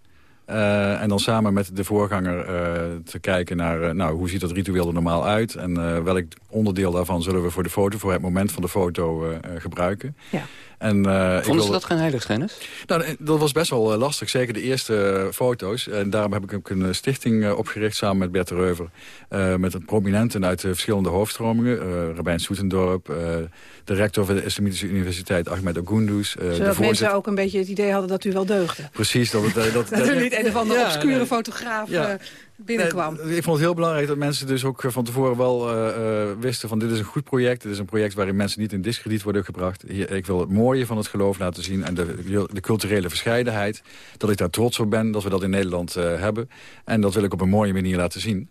Uh, en dan samen met de voorganger uh, te kijken naar uh, nou, hoe ziet dat ritueel er normaal uit. En welk onderdeel daarvan zullen we voor de foto, voor het moment van de foto gebruiken. Ja. En, uh, Vonden ze dat geen heiligschennis? Nou, dat was best wel lastig, zeker de eerste foto's. En daarom heb ik ook een stichting opgericht samen met Bert de Reuver. met prominenten uit de verschillende hoofdstromingen. Rabijn Soetendorp, de rector van de Islamitische Universiteit, Ahmed Ogundus. Uh, Zodat mensen ook een beetje het idee hadden dat u wel deugde. Precies. Dat, dat, dat, dat u niet een of andere ja, obscure nee. fotograaf ja. Binnenkwam. Nee, ik vond het heel belangrijk dat mensen dus ook van tevoren wel uh, wisten van dit is een goed project. Dit is een project waarin mensen niet in discrediet worden gebracht. Hier, ik wil het mooie van het geloof laten zien en de, de, culturele verscheidenheid. Dat ik daar trots op ben dat we dat in Nederland hebben. En dat wil ik op een mooie manier laten zien.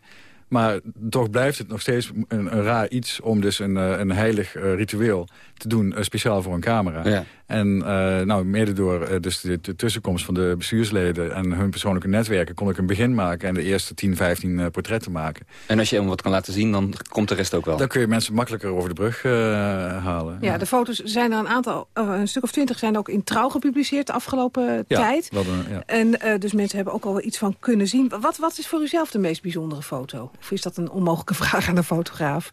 Maar toch blijft het nog steeds een, een raar iets om dus een, een heilig ritueel te doen, speciaal voor een camera. Ja. En uh, nou, mede door uh, dus de, de, tussenkomst van de bestuursleden en hun persoonlijke netwerken... kon ik een begin maken en de eerste 10, 15 uh, portretten maken. En als je helemaal wat kan laten zien, dan komt de rest ook wel? Dan kun je mensen makkelijker over de brug halen. Ja, de foto's zijn er een aantal, een stuk of twintig zijn ook in trouw gepubliceerd de afgelopen ja, tijd. Een, ja. En dus mensen hebben ook al iets van kunnen zien. Wat, wat is voor u zelf de meest bijzondere foto? Of is dat een onmogelijke vraag aan een fotograaf?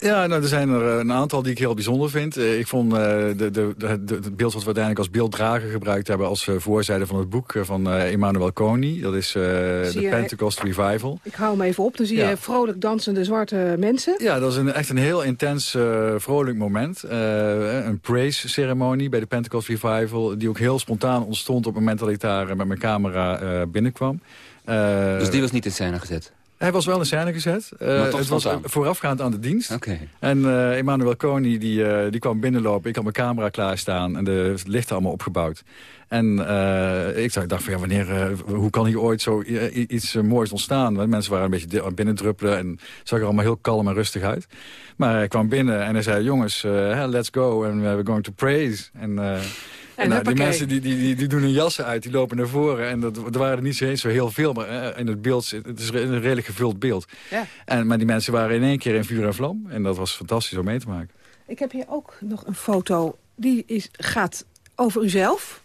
Ja, nou, er zijn er eh, een aantal die ik heel bijzonder vind. Eh, ik vond uh, de, de, de, het beeld wat we uiteindelijk als beelddrager gebruikt hebben... als voorzijde van het boek van Emmanuel Coni. Dat is de Pentecost Revival. Ik hou hem even op. Dan zie je vrolijk dansende zwarte mensen. Ja, dat is een, echt een heel intens vrolijk moment. een praise-ceremonie bij de Pentecost Revival... die ook heel spontaan ontstond op het moment dat ik daar met mijn camera binnenkwam. dus die was niet in scène gezet? Hij was wel in scène gezet. Uh, het was voorafgaand aan de dienst. Okay. En uh, Emmanuel Koni die, uh, die kwam binnenlopen. Ik had mijn camera klaarstaan en de lichten allemaal opgebouwd. En ik dacht van ja, wanneer, hoe kan hier ooit zo iets moois ontstaan? Want mensen waren een beetje binnendruppelen en zag er allemaal heel kalm en rustig uit. Maar hij kwam binnen en hij zei, jongens, let's go and we're going to praise. En en nou, die mensen die, die, die, doen hun jassen uit, die lopen naar voren. En dat, er waren er niet zo eens zo heel veel, maar eh, in het beeld, het is een redelijk gevuld beeld. Ja. En, maar die mensen waren in één keer in vuur en vlam. En dat was fantastisch om mee te maken. Ik heb hier ook nog een foto, die is, gaat over uzelf.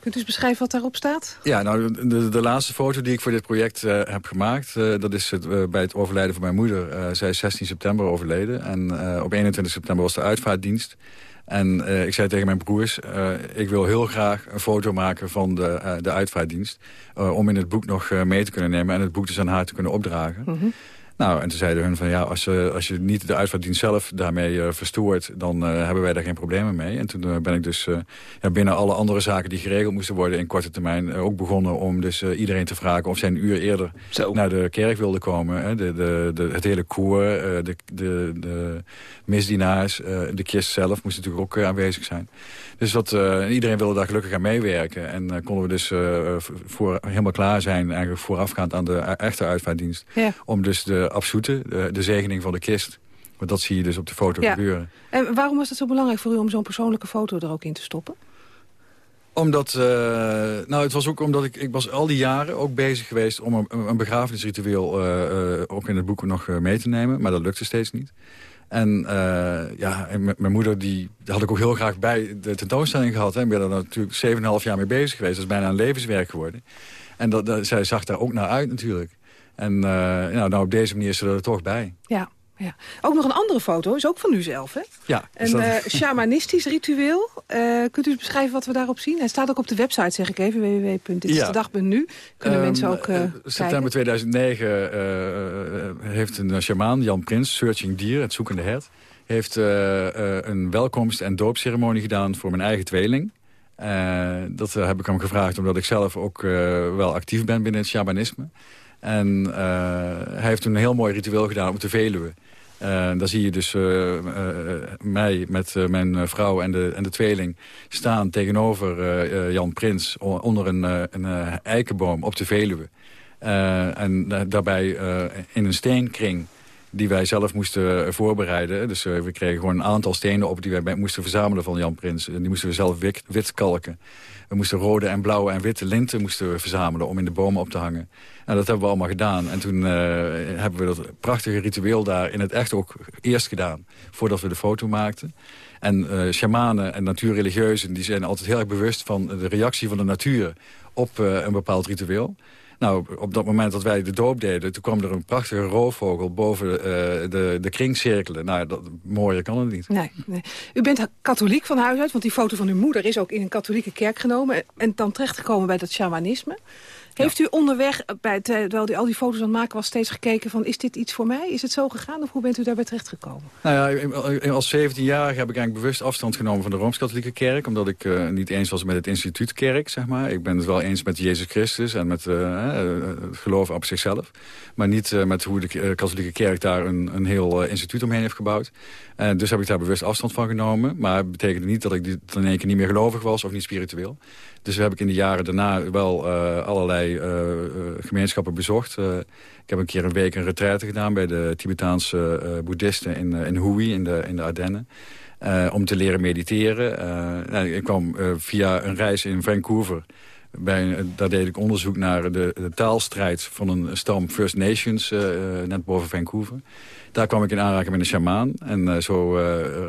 Kunt u eens beschrijven wat daarop staat? Ja, nou, de, de laatste foto die ik voor dit project uh, heb gemaakt... Uh, dat is het, uh, bij het overlijden van mijn moeder. zij is 16 september overleden. En op 21 september was de uitvaartdienst. En uh, ik zei tegen mijn broers, uh, ik wil heel graag een foto maken van de, uh, de uitvaartdienst. om in het boek nog mee te kunnen nemen en het boek dus aan haar te kunnen opdragen. -hmm. Nou, en toen zeiden hun van ja, als, uh, als je niet de uitvaartdienst zelf daarmee uh, verstoort, dan uh, hebben wij daar geen problemen mee. En toen ben ik dus ja, binnen alle andere zaken die geregeld moesten worden in korte termijn ook begonnen om dus iedereen te vragen of zij een uur eerder Zo. naar de kerk wilde komen. Hè. De, de, de, het hele koor, de, de, de misdienaars, de kist zelf moest natuurlijk ook aanwezig zijn. Dus dat, iedereen wilde daar gelukkig aan meewerken. En konden we dus voor, helemaal klaar zijn, eigenlijk voorafgaand aan de echte uitvaartdienst. Ja. Om dus de absolute, de, de zegening van de kist. Maar dat zie je dus op de foto gebeuren. En waarom was het zo belangrijk voor u om zo'n persoonlijke foto er ook in te stoppen? Omdat, nou het was ook omdat ik, ik was al die jaren ook bezig geweest om een, een begrafenisritueel ook in het boek nog mee te nemen. Maar dat lukte steeds niet. En ja, en mijn moeder die, had ik ook heel graag bij de tentoonstelling gehad. Hè. Ik ben daar natuurlijk 7,5 jaar mee bezig geweest. Dat is bijna een levenswerk geworden. En dat, zij zag daar ook naar uit natuurlijk. En nou, nou, op deze manier is ze er toch bij. Ja. Ja. Ook nog een andere foto, is ook van u zelf, hè? Ja. Een uh, shamanistisch ritueel. Uh, kunt u beschrijven wat we daarop zien? Hij staat ook op de website, zeg ik even, www.ditstedag.nu. Kunnen um, mensen ook uh, September 2009 heeft een shamaan, Jan Prins, Searching Dier, het zoekende hert... heeft een welkomst- en doopceremonie gedaan voor mijn eigen tweeling. dat heb ik hem gevraagd omdat ik zelf ook wel actief ben binnen het shamanisme. En hij heeft toen een heel mooi ritueel gedaan op de Veluwe. Uh, daar zie je dus uh, mij met mijn vrouw en de, en de tweeling staan tegenover Jan Prins onder een, een eikenboom op de Veluwe. en daarbij in een steenkring die wij zelf moesten voorbereiden. Dus we kregen gewoon een aantal stenen op die wij moesten verzamelen van Jan Prins. Die moesten we zelf wit, kalken. We moesten rode en blauwe en witte linten moesten we verzamelen om in de bomen op te hangen. Nou, dat hebben we allemaal gedaan. En toen uh, hebben we dat prachtige ritueel daar in het echt ook eerst gedaan. Voordat we de foto maakten. En shamanen en natuurreligieuzen die zijn altijd heel erg bewust van de reactie van de natuur op een bepaald ritueel. Nou, op dat moment dat wij de doop deden... toen kwam er een prachtige roofvogel boven uh, de, de kring cirkelen. Nou, dat, mooier kan het niet. Nee, nee, U bent katholiek van huis uit, want die foto van uw moeder... is ook in een katholieke kerk genomen... en dan terechtgekomen bij dat shamanisme. Heeft u onderweg, bij terwijl u al die foto's aan het maken was... steeds gekeken van, is dit iets voor mij? Is het zo gegaan of hoe bent u daarbij terechtgekomen? Nou ja, als 17-jarige heb ik eigenlijk bewust afstand genomen van de Rooms-Katholieke Kerk. Omdat ik uh, niet eens was met het instituutkerk, zeg maar. Ik ben het wel eens met Jezus Christus en met uh, het geloof op zichzelf. Maar niet uh, met hoe de katholieke kerk daar een, een heel instituut omheen heeft gebouwd. dus heb ik daar bewust afstand van genomen. Maar het betekende niet dat ik in één keer niet meer gelovig was of niet spiritueel. Dus heb ik in de jaren daarna wel uh, allerlei uh, gemeenschappen bezocht. Uh, ik heb een keer een week een retraite gedaan bij de Tibetaanse boeddhisten in, in Hui, in de, in de Ardennen. om te leren mediteren. Nou, ik kwam via een reis in Vancouver. Bij, daar deed ik onderzoek naar de, taalstrijd van een stam First Nations, net boven Vancouver. Daar kwam ik in aanraking met een shamaan. En zo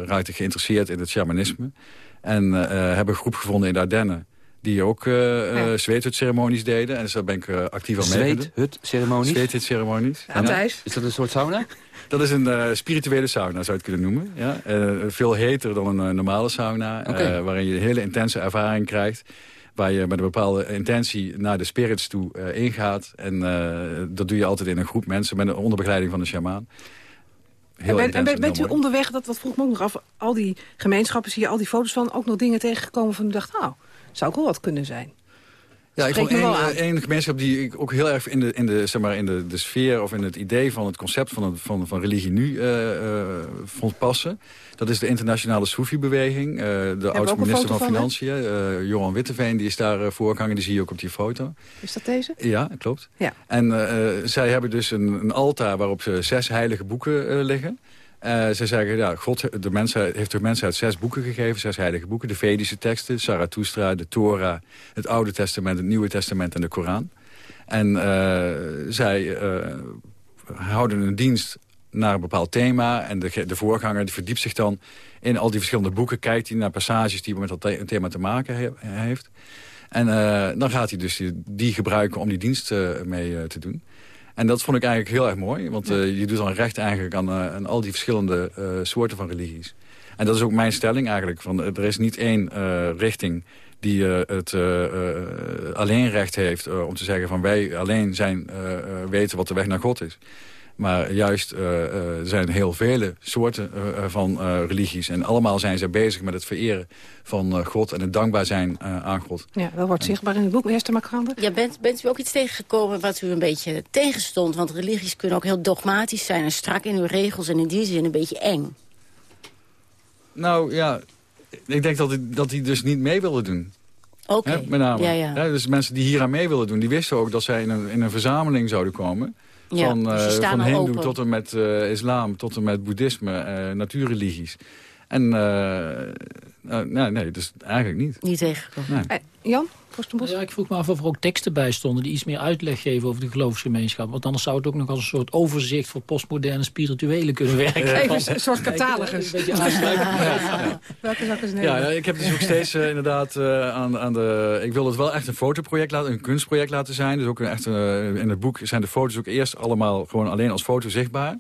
raakte ik geïnteresseerd in het shamanisme. En heb een groep gevonden in de Ardennen die ook uh, ja. zweethutceremonies deden. En dus daar ben ik uh, actief aan meegedoen. Zweethutceremonies? Zweethutceremonies. Ja, ja. Is dat een soort sauna? Dat is een uh, spirituele sauna, zou je het kunnen noemen. Ja? veel heter dan een normale sauna. Okay. waarin je een hele intense ervaring krijgt. Waar je met een bepaalde intentie naar de spirits toe ingaat. En dat doe je altijd in een groep mensen met onder begeleiding van een shamaan. Heel en, ben, en bent u onderweg, dat, dat vroeg me ook nog af, al die gemeenschappen, zie je al die foto's van, ook nog dingen tegengekomen van u dacht, nou, zou ook wel wat kunnen zijn. Ja, ik vond één, gemeenschap die ik ook heel erg in de, in de, zeg maar, in de, de sfeer of in het idee van het concept van, het, van, van religie nu uh, uh, vond passen. Dat is de internationale Soefi-beweging. Uh, de oudste minister van, van Financiën, Johan Witteveen, die is daar voorganger. Die zie je ook op die foto. Is dat deze? Ja, klopt. Ja. En zij hebben dus een, een altaar waarop ze zes heilige boeken liggen. Uh, ze zeggen, ja, God de mensheid, heeft de mensheid zes boeken gegeven, zes heilige boeken. De Vedische teksten, Zarathustra, de Torah, het Oude Testament, het Nieuwe Testament en de Koran. En uh, zij uh, houden een dienst naar een bepaald thema. En de, de voorganger die verdiept zich dan in al die verschillende boeken. Kijkt hij naar passages die met dat thema te maken he heeft. En dan gaat hij dus die gebruiken om die dienst mee te doen. En dat vond ik eigenlijk heel erg mooi. Want uh, je doet dan recht eigenlijk aan, uh, aan al die verschillende uh, soorten van religies. En dat is ook mijn stelling eigenlijk. Van, er is niet één richting die het alleen recht heeft om te zeggen van wij alleen zijn, weten wat de weg naar God is. Maar juist uh, zijn heel vele soorten uh, van religies. En allemaal zijn ze bezig met het vereren van God en het dankbaar zijn aan God. Ja, dat wordt zichtbaar in het boek. Makrander. Ja, bent, bent u ook iets tegengekomen wat u een beetje tegenstond? Want religies kunnen ook heel dogmatisch zijn en strak in hun regels... en in die zin een beetje eng. Nou ja, ik denk dat hij, dat hij dus niet mee wilde doen. Oké, okay. met name. Ja, ja. ja, dus mensen die hier aan mee wilden doen, die wisten ook dat zij in een, in een verzameling zouden komen... Ja, van, uh, van hindoe tot en met uh, islam, tot en met boeddhisme, uh, natuurreligies. En uh, nee, dus eigenlijk niet. Niet tegengekomen. Nee. Jan? Ja, ik vroeg me af of er ook teksten bij stonden... die iets meer uitleg geven over de geloofsgemeenschap. Want anders zou het ook nog als een soort overzicht... voor postmoderne spirituelen kunnen werken. een soort catalogus. Welke zakken Ja, ik heb dus ook steeds uh, inderdaad uh, aan, aan de... Ik wil het wel echt een fotoproject laten, een kunstproject laten zijn. Dus ook echt, uh, in het boek zijn de foto's ook eerst allemaal gewoon alleen als foto zichtbaar.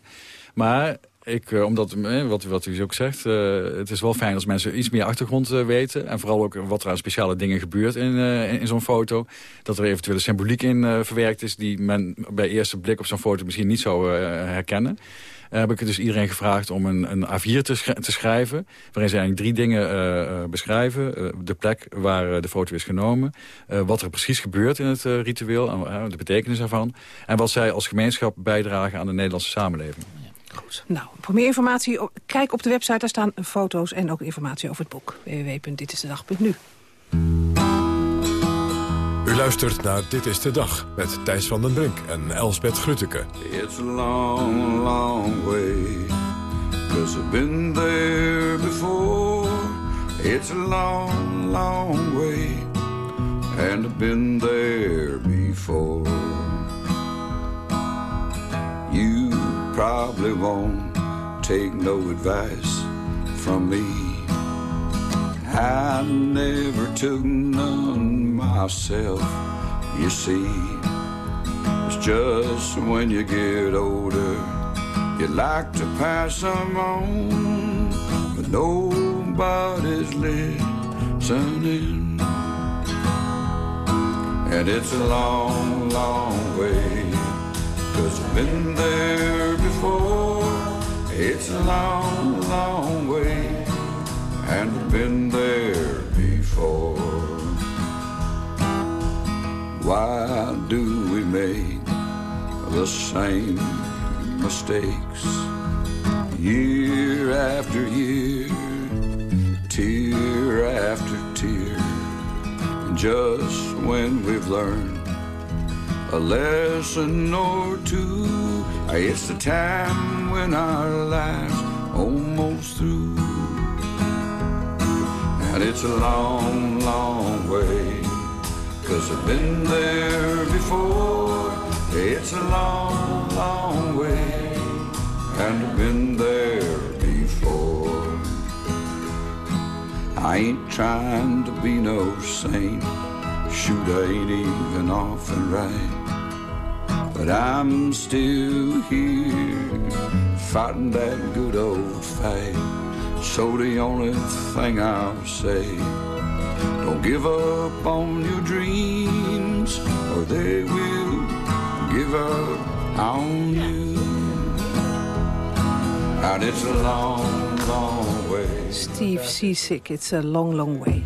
Maar ik, uh, omdat, eh, wat, wat u ook zegt, uh, het is wel fijn als mensen iets meer achtergrond weten. En vooral ook wat er aan speciale dingen gebeurt in, in, zo'n foto. Dat er eventuele symboliek in verwerkt is die men bij eerste blik op zo'n foto misschien niet zou herkennen. heb ik dus iedereen gevraagd om een, een A4 te, te, schrijven. Waarin ze eigenlijk drie dingen beschrijven. de plek waar de foto is genomen. wat er precies gebeurt in het ritueel. En de betekenis ervan. En wat zij als gemeenschap bijdragen aan de Nederlandse samenleving. Goed. Nou, voor meer informatie, kijk op de website. Daar staan foto's en ook informatie over het boek. www.ditisdedag.nu U luistert naar Dit is de Dag met Thijs van den Brink en Elsbeth Grutteke. It's a long, long way Cause I've been there before It's a long, long way And I've been there before You probably won't take no advice from me. I never took none myself, you see. It's just when you get older, you like to pass them on, but nobody's listening. And it's a long, long way Cause I've been there before. It's a long, long way. And I've been there before. Why do we make the same mistakes year after year, tear after tear? Just when we've learned a lesson or two. It's the time when our lives almost through. And it's a long, long way. Cause I've been there before. It's a long, long way. And I've been there before. I ain't trying to be no saint. Shoot, I ain't even often right. But I'm still here, fighting that good old fight. So the only thing I'll say, don't give up on your dreams, or they will give up on you. And it's a long, long way. Steve Seasick, it's a long, long way.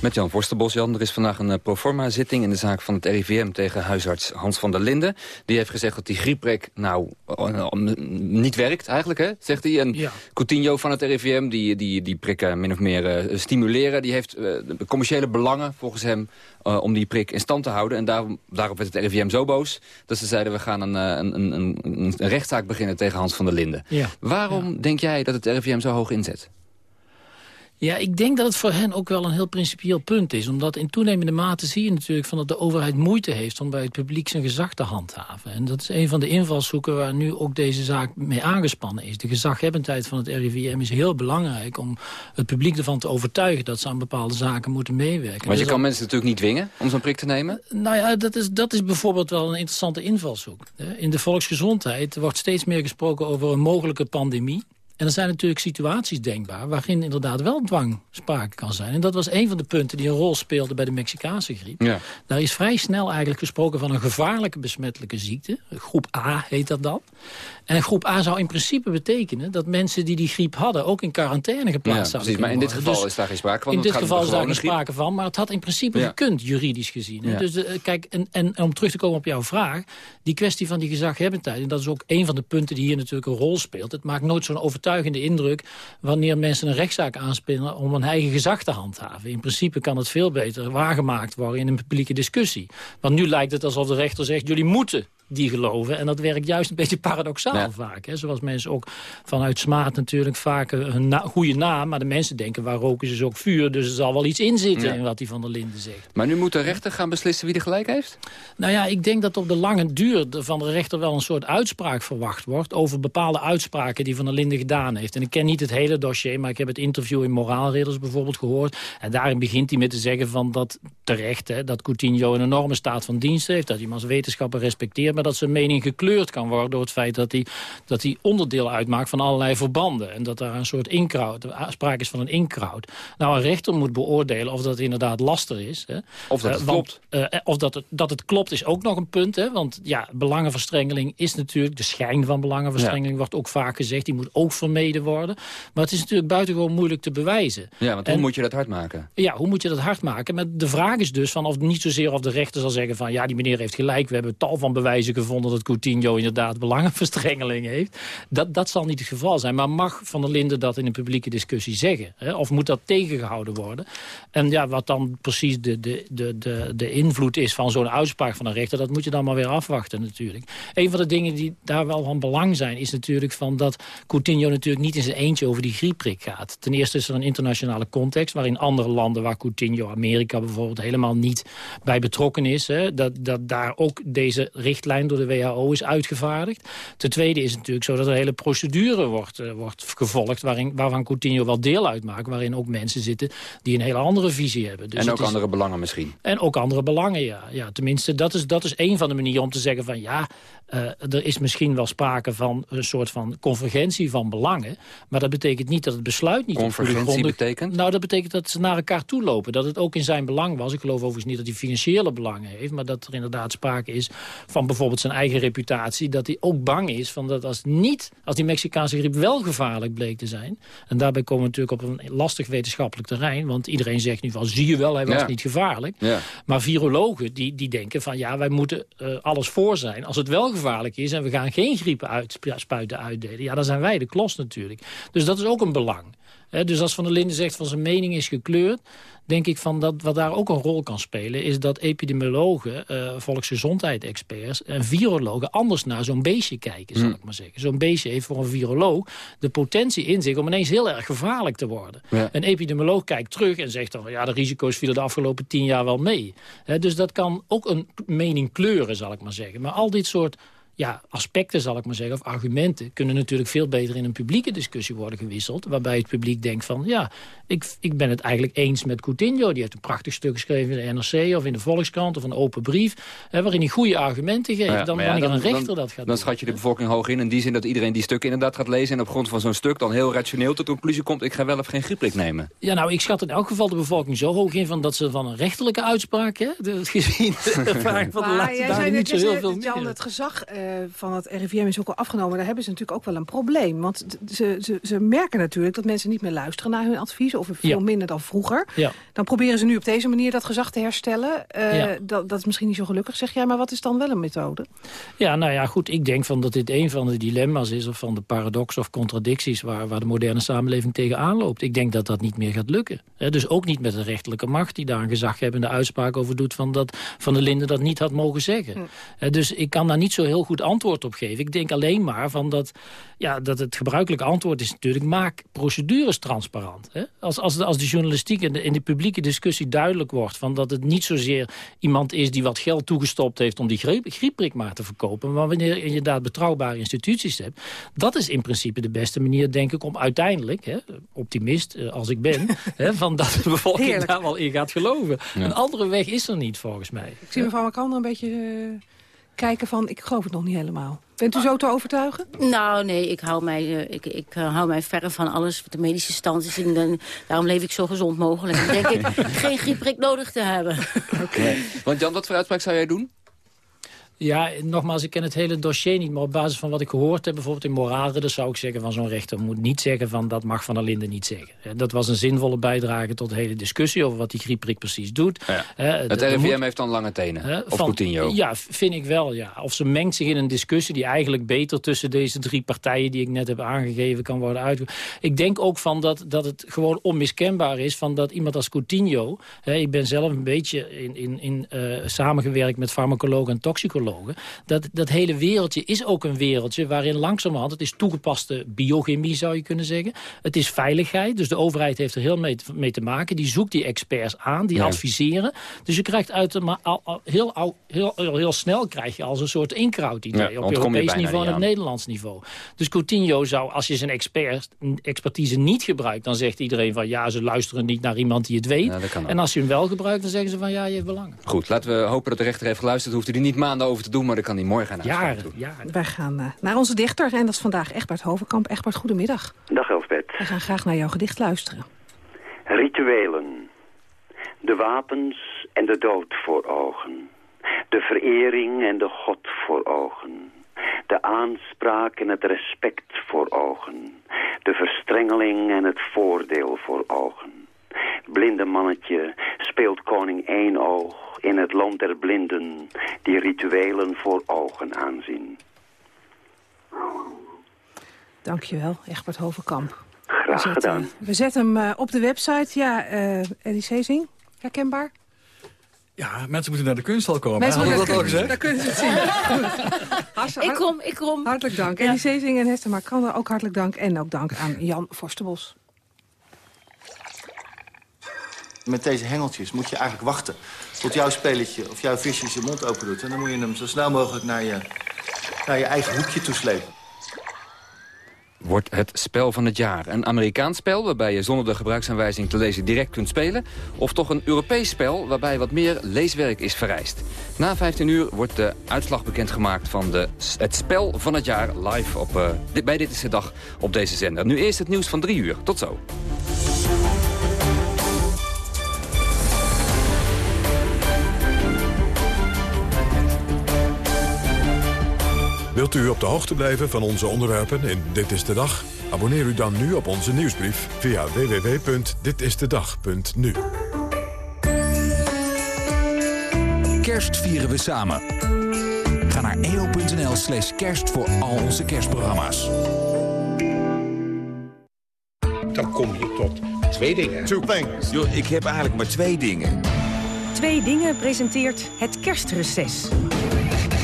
Met Jan Vorstenbos. Jan, er is vandaag een eh, proforma-zitting in de zaak van het RIVM tegen huisarts Hans van der Linden. Die heeft gezegd dat die griepprik nou eh, niet werkt eigenlijk, hè, zegt hij. En ja. Coutinho van het RIVM, die, die, die prikken min of meer uh, stimuleren. Die heeft uh, commerciële belangen volgens hem uh, om die prik in stand te houden. En daarom, daarop werd het RIVM zo boos dat ze zeiden... we gaan een, een, een, een rechtszaak beginnen tegen Hans van der Linden. Ja. Waarom denk jij dat het RIVM zo hoog inzet? Ja, ik denk dat het voor hen ook wel een heel principieel punt is. Omdat in toenemende mate zie je natuurlijk van dat de overheid moeite heeft... om bij het publiek zijn gezag te handhaven. En dat is een van de invalshoeken waar nu ook deze zaak mee aangespannen is. De gezaghebbendheid van het RIVM is heel belangrijk... om het publiek ervan te overtuigen dat ze aan bepaalde zaken moeten meewerken. Maar je dus kan mensen natuurlijk niet dwingen om zo'n prik te nemen? Nou ja, dat is, dat is bijvoorbeeld wel een interessante invalshoek. In de volksgezondheid wordt steeds meer gesproken over een mogelijke pandemie. En er zijn natuurlijk situaties denkbaar... waarin inderdaad wel dwang sprake kan zijn. En dat was een van de punten die een rol speelde bij de Mexicaanse griep. Ja. Daar is vrij snel eigenlijk gesproken van een gevaarlijke besmettelijke ziekte. Groep A heet dat dan. En groep A zou in principe betekenen dat mensen die die griep hadden... ook in quarantaine geplaatst ja, zouden Maar in dit geval dus is daar geen sprake van. In dit geval is daar geen sprake van, maar het had in principe gekund, juridisch gezien. Dus eh, kijk, en, en om terug te komen op jouw vraag... die kwestie van die gezaghebbendheid... en dat is ook een van de punten die hier natuurlijk een rol speelt... het maakt nooit zo'n overtuiging overtuigende indruk... wanneer mensen een rechtszaak aanspinnen om een eigen gezag te handhaven. In principe kan het veel beter waargemaakt worden in een publieke discussie. Want nu lijkt het alsof de rechter zegt... jullie moeten die geloven. En dat werkt juist een beetje paradoxaal vaak. Hè? Zoals mensen ook vanuit smaad natuurlijk vaak een goede naam... maar de mensen denken, waar roken ze ook vuur... dus er zal wel iets in zitten in wat hij van der Linden zegt. Maar nu moet de rechter gaan beslissen wie er gelijk heeft? Nou ja, ik denk dat op de lange duur van de rechter wel een soort uitspraak verwacht wordt... over bepaalde uitspraken die van der Linden gedaan heeft. En ik ken niet het hele dossier, maar ik heb het interview in Moraalridders bijvoorbeeld gehoord. En daarin begint hij met te zeggen van dat terecht... Hè, dat Coutinho een enorme staat van dienst heeft... dat hij hem als wetenschapper respecteert maar dat zijn mening gekleurd kan worden... door het feit dat hij, dat hij onderdeel uitmaakt van allerlei verbanden. En dat daar een soort inkraut, sprake is van een inkraut. Nou, een rechter moet beoordelen of dat inderdaad laster is. Hè. Of dat het uh, klopt. Uh, of dat het, dat het klopt is ook nog een punt. Hè, want ja, belangenverstrengeling is natuurlijk... de schijn van belangenverstrengeling wordt ook vaak gezegd. Die moet ook vermeden worden. Maar het is natuurlijk buitengewoon moeilijk te bewijzen. Ja, want hoe moet je dat hard maken? Ja, hoe moet je dat hard maken? Maar de vraag is dus van of niet zozeer of de rechter zal zeggen van... ja, die meneer heeft gelijk, we hebben tal van bewijzen gevonden dat Coutinho inderdaad belangenverstrengeling heeft. Dat, dat zal niet het geval zijn. Maar mag Van der Linden dat in een publieke discussie zeggen? Hè? Of moet dat tegengehouden worden? En ja, wat dan precies de, de, de, de, de invloed is van zo'n uitspraak van een rechter... dat moet je dan maar weer afwachten natuurlijk. Een van de dingen die daar wel van belang zijn... is natuurlijk van dat Coutinho natuurlijk niet in zijn eentje over die griepprik gaat. Ten eerste is er een internationale context... waarin andere landen waar Coutinho, Amerika bijvoorbeeld... helemaal niet bij betrokken is. Hè? Dat, dat daar ook deze richtlijn door de WHO is uitgevaardigd. Ten tweede is het natuurlijk zo dat er een hele procedure wordt, uh, wordt gevolgd... Waarin, waarvan Coutinho wel deel uitmaakt. Waarin ook mensen zitten die een hele andere visie hebben. Dus en ook andere belangen misschien. En ook andere belangen, ja. ja tenminste, dat is, dat is een van de manieren om te zeggen van... ja, uh, er is misschien wel sprake van een soort van convergentie van belangen. Maar dat betekent niet dat het besluit niet... Convergentie betekent? Nou, dat betekent dat ze naar elkaar toe lopen. Dat het ook in zijn belang was. Ik geloof overigens niet dat hij financiële belangen heeft... maar dat er inderdaad sprake is van bijvoorbeeld zijn eigen reputatie... dat hij ook bang is van dat als, niet, als die Mexicaanse griep wel gevaarlijk bleek te zijn... en daarbij komen we natuurlijk op een lastig wetenschappelijk terrein... want iedereen zegt nu van, zie je wel, hij was niet gevaarlijk. Ja. Maar virologen die, die denken van, ja, wij moeten uh, alles voor zijn... als het wel gevaarlijk is en we gaan geen griepen uitspuiten uitdelen... ja, dan zijn wij de klos natuurlijk. Dus dat is ook een belang. He, dus als Van der Linden zegt van zijn mening is gekleurd denk ik van dat wat daar ook een rol kan spelen... is dat epidemiologen, uh, volksgezondheidsexperts en virologen... anders naar zo'n beestje kijken, zal ik maar zeggen. Zo'n beestje heeft voor een viroloog de potentie in zich... om ineens heel erg gevaarlijk te worden. Een epidemioloog kijkt terug en zegt dan... ja, de risico's vielen de afgelopen tien jaar wel mee. He, dus dat kan ook een mening kleuren, zal ik maar zeggen. Maar al dit soort ja, aspecten, zal ik maar zeggen, of argumenten... kunnen natuurlijk veel beter in een publieke discussie worden gewisseld... waarbij het publiek denkt van, ja, ik, ik ben het eigenlijk eens met Coutinho. Die heeft een prachtig stuk geschreven in de NRC of in de Volkskrant... of een open brief, hè, waarin hij goede argumenten geeft. Ja, dan ja, wanneer een rechter dat gaat Dan schat je de bevolking hoog in in die zin dat iedereen die stuk inderdaad gaat lezen... en op grond van zo'n stuk dan heel rationeel tot de conclusie komt... ik ga wel of geen griepprik nemen. Ja, nou, ik schat in elk geval de bevolking zo hoog in... Van dat ze van een rechterlijke uitspraak, hè, de, gezien de ervaring van de laatste dagen niet zo heel veel meer. Het gezag uh, van het RIVM is ook al afgenomen. Daar hebben ze natuurlijk ook wel een probleem. Want ze, ze, ze merken natuurlijk dat mensen niet meer luisteren naar hun advies... of veel minder dan vroeger. Ja. Dan proberen ze nu op deze manier dat gezag te herstellen. Uh, dat, dat is misschien niet zo gelukkig, zeg jij. Maar wat is dan wel een methode? Ja, nou ja, goed. Ik denk van dat dit een van de dilemma's is... of van de paradox of contradicties... waar, waar de moderne samenleving tegenaan loopt. Ik denk dat dat niet meer gaat lukken. dus ook niet met de rechterlijke macht... die daar een gezaghebbende uitspraak over doet... van dat Van de Linden dat niet had mogen zeggen. Hm. dus ik kan daar niet zo heel goed antwoord op geven. Ik denk alleen maar van dat, ja, dat het gebruikelijke antwoord is natuurlijk... maak procedures transparant. Hè? Als, als, de, als de journalistiek en de, in de publieke discussie duidelijk wordt... Van dat het niet zozeer iemand is die wat geld toegestopt heeft... om die griep, griepprik maar te verkopen. Maar wanneer je inderdaad betrouwbare instituties hebt... dat is in principe de beste manier, denk ik, om uiteindelijk... Hè, optimist eh, als ik ben... hè, van dat de bevolking Heerlijk. daar wel in gaat geloven. Een andere weg is er niet, volgens mij. Ik zie mevrouw McCander een beetje... Uh kijken van, ik geloof het nog niet helemaal. Bent u zo te overtuigen? Nou, nee, ik hou mij, uh, ik, ik uh, hou mij verre van alles wat de medische stand is. En dan, daarom leef ik zo gezond mogelijk. Dan denk ik geen griepprik nodig te hebben. Oké. Want Jan, wat voor uitspraak zou jij doen? Ja, nogmaals, ik ken het hele dossier niet. Maar op basis van wat ik gehoord heb, bijvoorbeeld in moraalredden... zou ik zeggen van zo'n rechter moet niet zeggen van dat mag Van der Linden niet zeggen. Dat was een zinvolle bijdrage tot de hele discussie over wat die griepprik precies doet. Ja. het RIVM heeft dan lange tenen, of Coutinho? Ja, vind ik wel, ja. Of ze mengt zich in een discussie die eigenlijk beter tussen deze drie partijen... die ik net heb aangegeven kan worden uitgevoerd. Ik denk ook van dat, dat het gewoon onmiskenbaar is van dat iemand als Coutinho... Hè, ik ben zelf een beetje in, in, in uh, samengewerkt met farmacologen en toxicologen dat, dat hele wereldje is ook een wereldje waarin langzamerhand... het is toegepaste biochemie, zou je kunnen zeggen. Het is veiligheid, dus de overheid heeft er heel mee, mee te maken. Die zoekt die experts aan, die adviseren. Dus je krijgt uit, maar al, al, heel, al, heel, heel, snel krijg je als een soort inkraut-idee... Ja, op Europees niveau en op Nederlands niveau. Dus Coutinho zou, als je zijn expert, expertise niet gebruikt... dan zegt iedereen van ja, ze luisteren niet naar iemand die het weet. en als je hem wel gebruikt, dan zeggen ze van ja, je hebt belangen. Goed, laten we hopen dat de rechter heeft geluisterd. Hoeft u die niet maanden over te doen, maar dan kan hij morgen naar jaren, doen. Jaren. Wij gaan uh, naar onze dichter en dat is vandaag Egbert Hovenkamp. Egbert, goedemiddag. Dag Elfbeth. We gaan graag naar jouw gedicht luisteren. Rituelen. De wapens en de dood voor ogen. De verering en de God voor ogen. De aanspraak en het respect voor ogen. De verstrengeling en het voordeel voor ogen. Blinde mannetje speelt koning één oog in het land der blinden die rituelen voor ogen aanzien. Dankjewel, Egbert Hovenkamp. Graag we gedaan. Zetten, we zetten hem uh, op de website. Ja, uh, Eddie Sezing, herkenbaar? Ja, mensen moeten naar de kunsthal komen. Mensen moeten dat al gezegd? Daar kunnen ze het zien. ik kom, ik kom. Hartelijk dank. Ja. Eddie Sezing en Hester Markander, ook hartelijk dank. En ook dank aan Jan Forsterbos. Met deze hengeltjes moet je eigenlijk wachten tot jouw spelletje of jouw visje zijn mond open doet. En dan moet je hem zo snel mogelijk naar je, naar je eigen hoekje toeslepen. Wordt het spel van het jaar. Een Amerikaans spel waarbij je zonder de gebruiksaanwijzing te lezen direct kunt spelen. Of toch een Europees spel waarbij wat meer leeswerk is vereist. Na 15 uur wordt de uitslag bekendgemaakt van de, het spel van het jaar live op, dit, bij Dit is de Dag op deze zender. Nu eerst het nieuws van 3 uur. Tot zo. Wilt u op de hoogte blijven van onze onderwerpen in Dit is de Dag? Abonneer u dan nu op onze nieuwsbrief via www.ditistedag.nu. Kerst vieren we samen. Ga naar eo.nl slash kerst voor al onze kerstprogramma's. Dan kom je tot twee dingen. Two things. Yo, ik heb eigenlijk maar twee dingen. Twee dingen presenteert het kerstreces.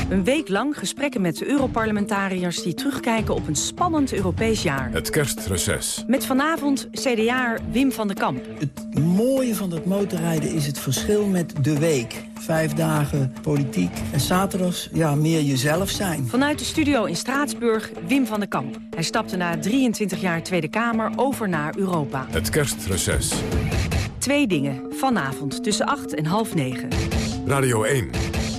Een week lang gesprekken met Europarlementariërs... die terugkijken op een spannend Europees jaar. Het kerstreces. Met vanavond CDA Wim van den Kamp. Het mooie van het motorrijden is het verschil met de week. Vijf dagen politiek en zaterdags ja, meer jezelf zijn. Vanuit de studio in Straatsburg Wim van den Kamp. Hij stapte na 23 jaar Tweede Kamer over naar Europa. Het kerstreces. Twee dingen. Vanavond tussen 8 en half 9. Radio 1.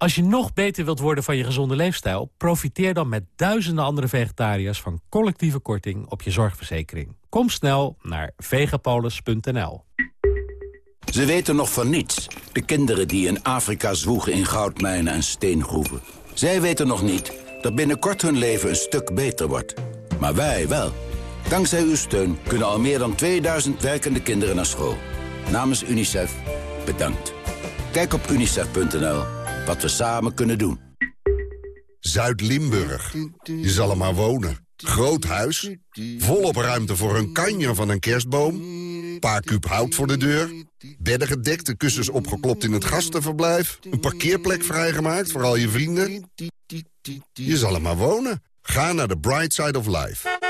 Als je nog beter wilt worden van je gezonde leefstijl... profiteer dan met duizenden andere vegetariërs... van collectieve korting op je zorgverzekering. Kom snel naar vegapolis.nl. Ze weten nog van niets. De kinderen die in Afrika zwoegen in goudmijnen en steengroeven. Zij weten nog niet dat binnenkort hun leven een stuk beter wordt. Maar wij wel. Dankzij uw steun kunnen al meer dan 2000 werkende kinderen naar school. Namens UNICEF, bedankt. Kijk op unicef.nl wat we samen kunnen doen. Zuid-Limburg. Je zal er maar wonen. Groot huis, volop ruimte voor een kanjer van een kerstboom... paar kuub hout voor de deur, bedden gedekt, de kussens opgeklopt in het gastenverblijf... een parkeerplek vrijgemaakt voor al je vrienden. Je zal er maar wonen. Ga naar de Bright Side of Life.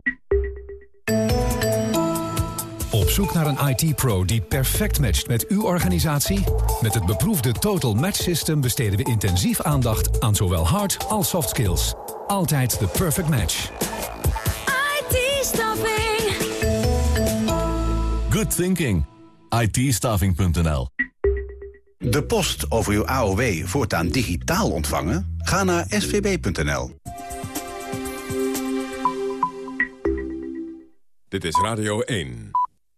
Op zoek naar een IT-pro die perfect matcht met uw organisatie? Met het beproefde Total Match System besteden we intensief aandacht aan zowel hard als soft skills. Altijd de perfect match. IT-staffing. Good thinking. it De post over uw AOW voortaan digitaal ontvangen? Ga naar svb.nl. Dit is Radio 1.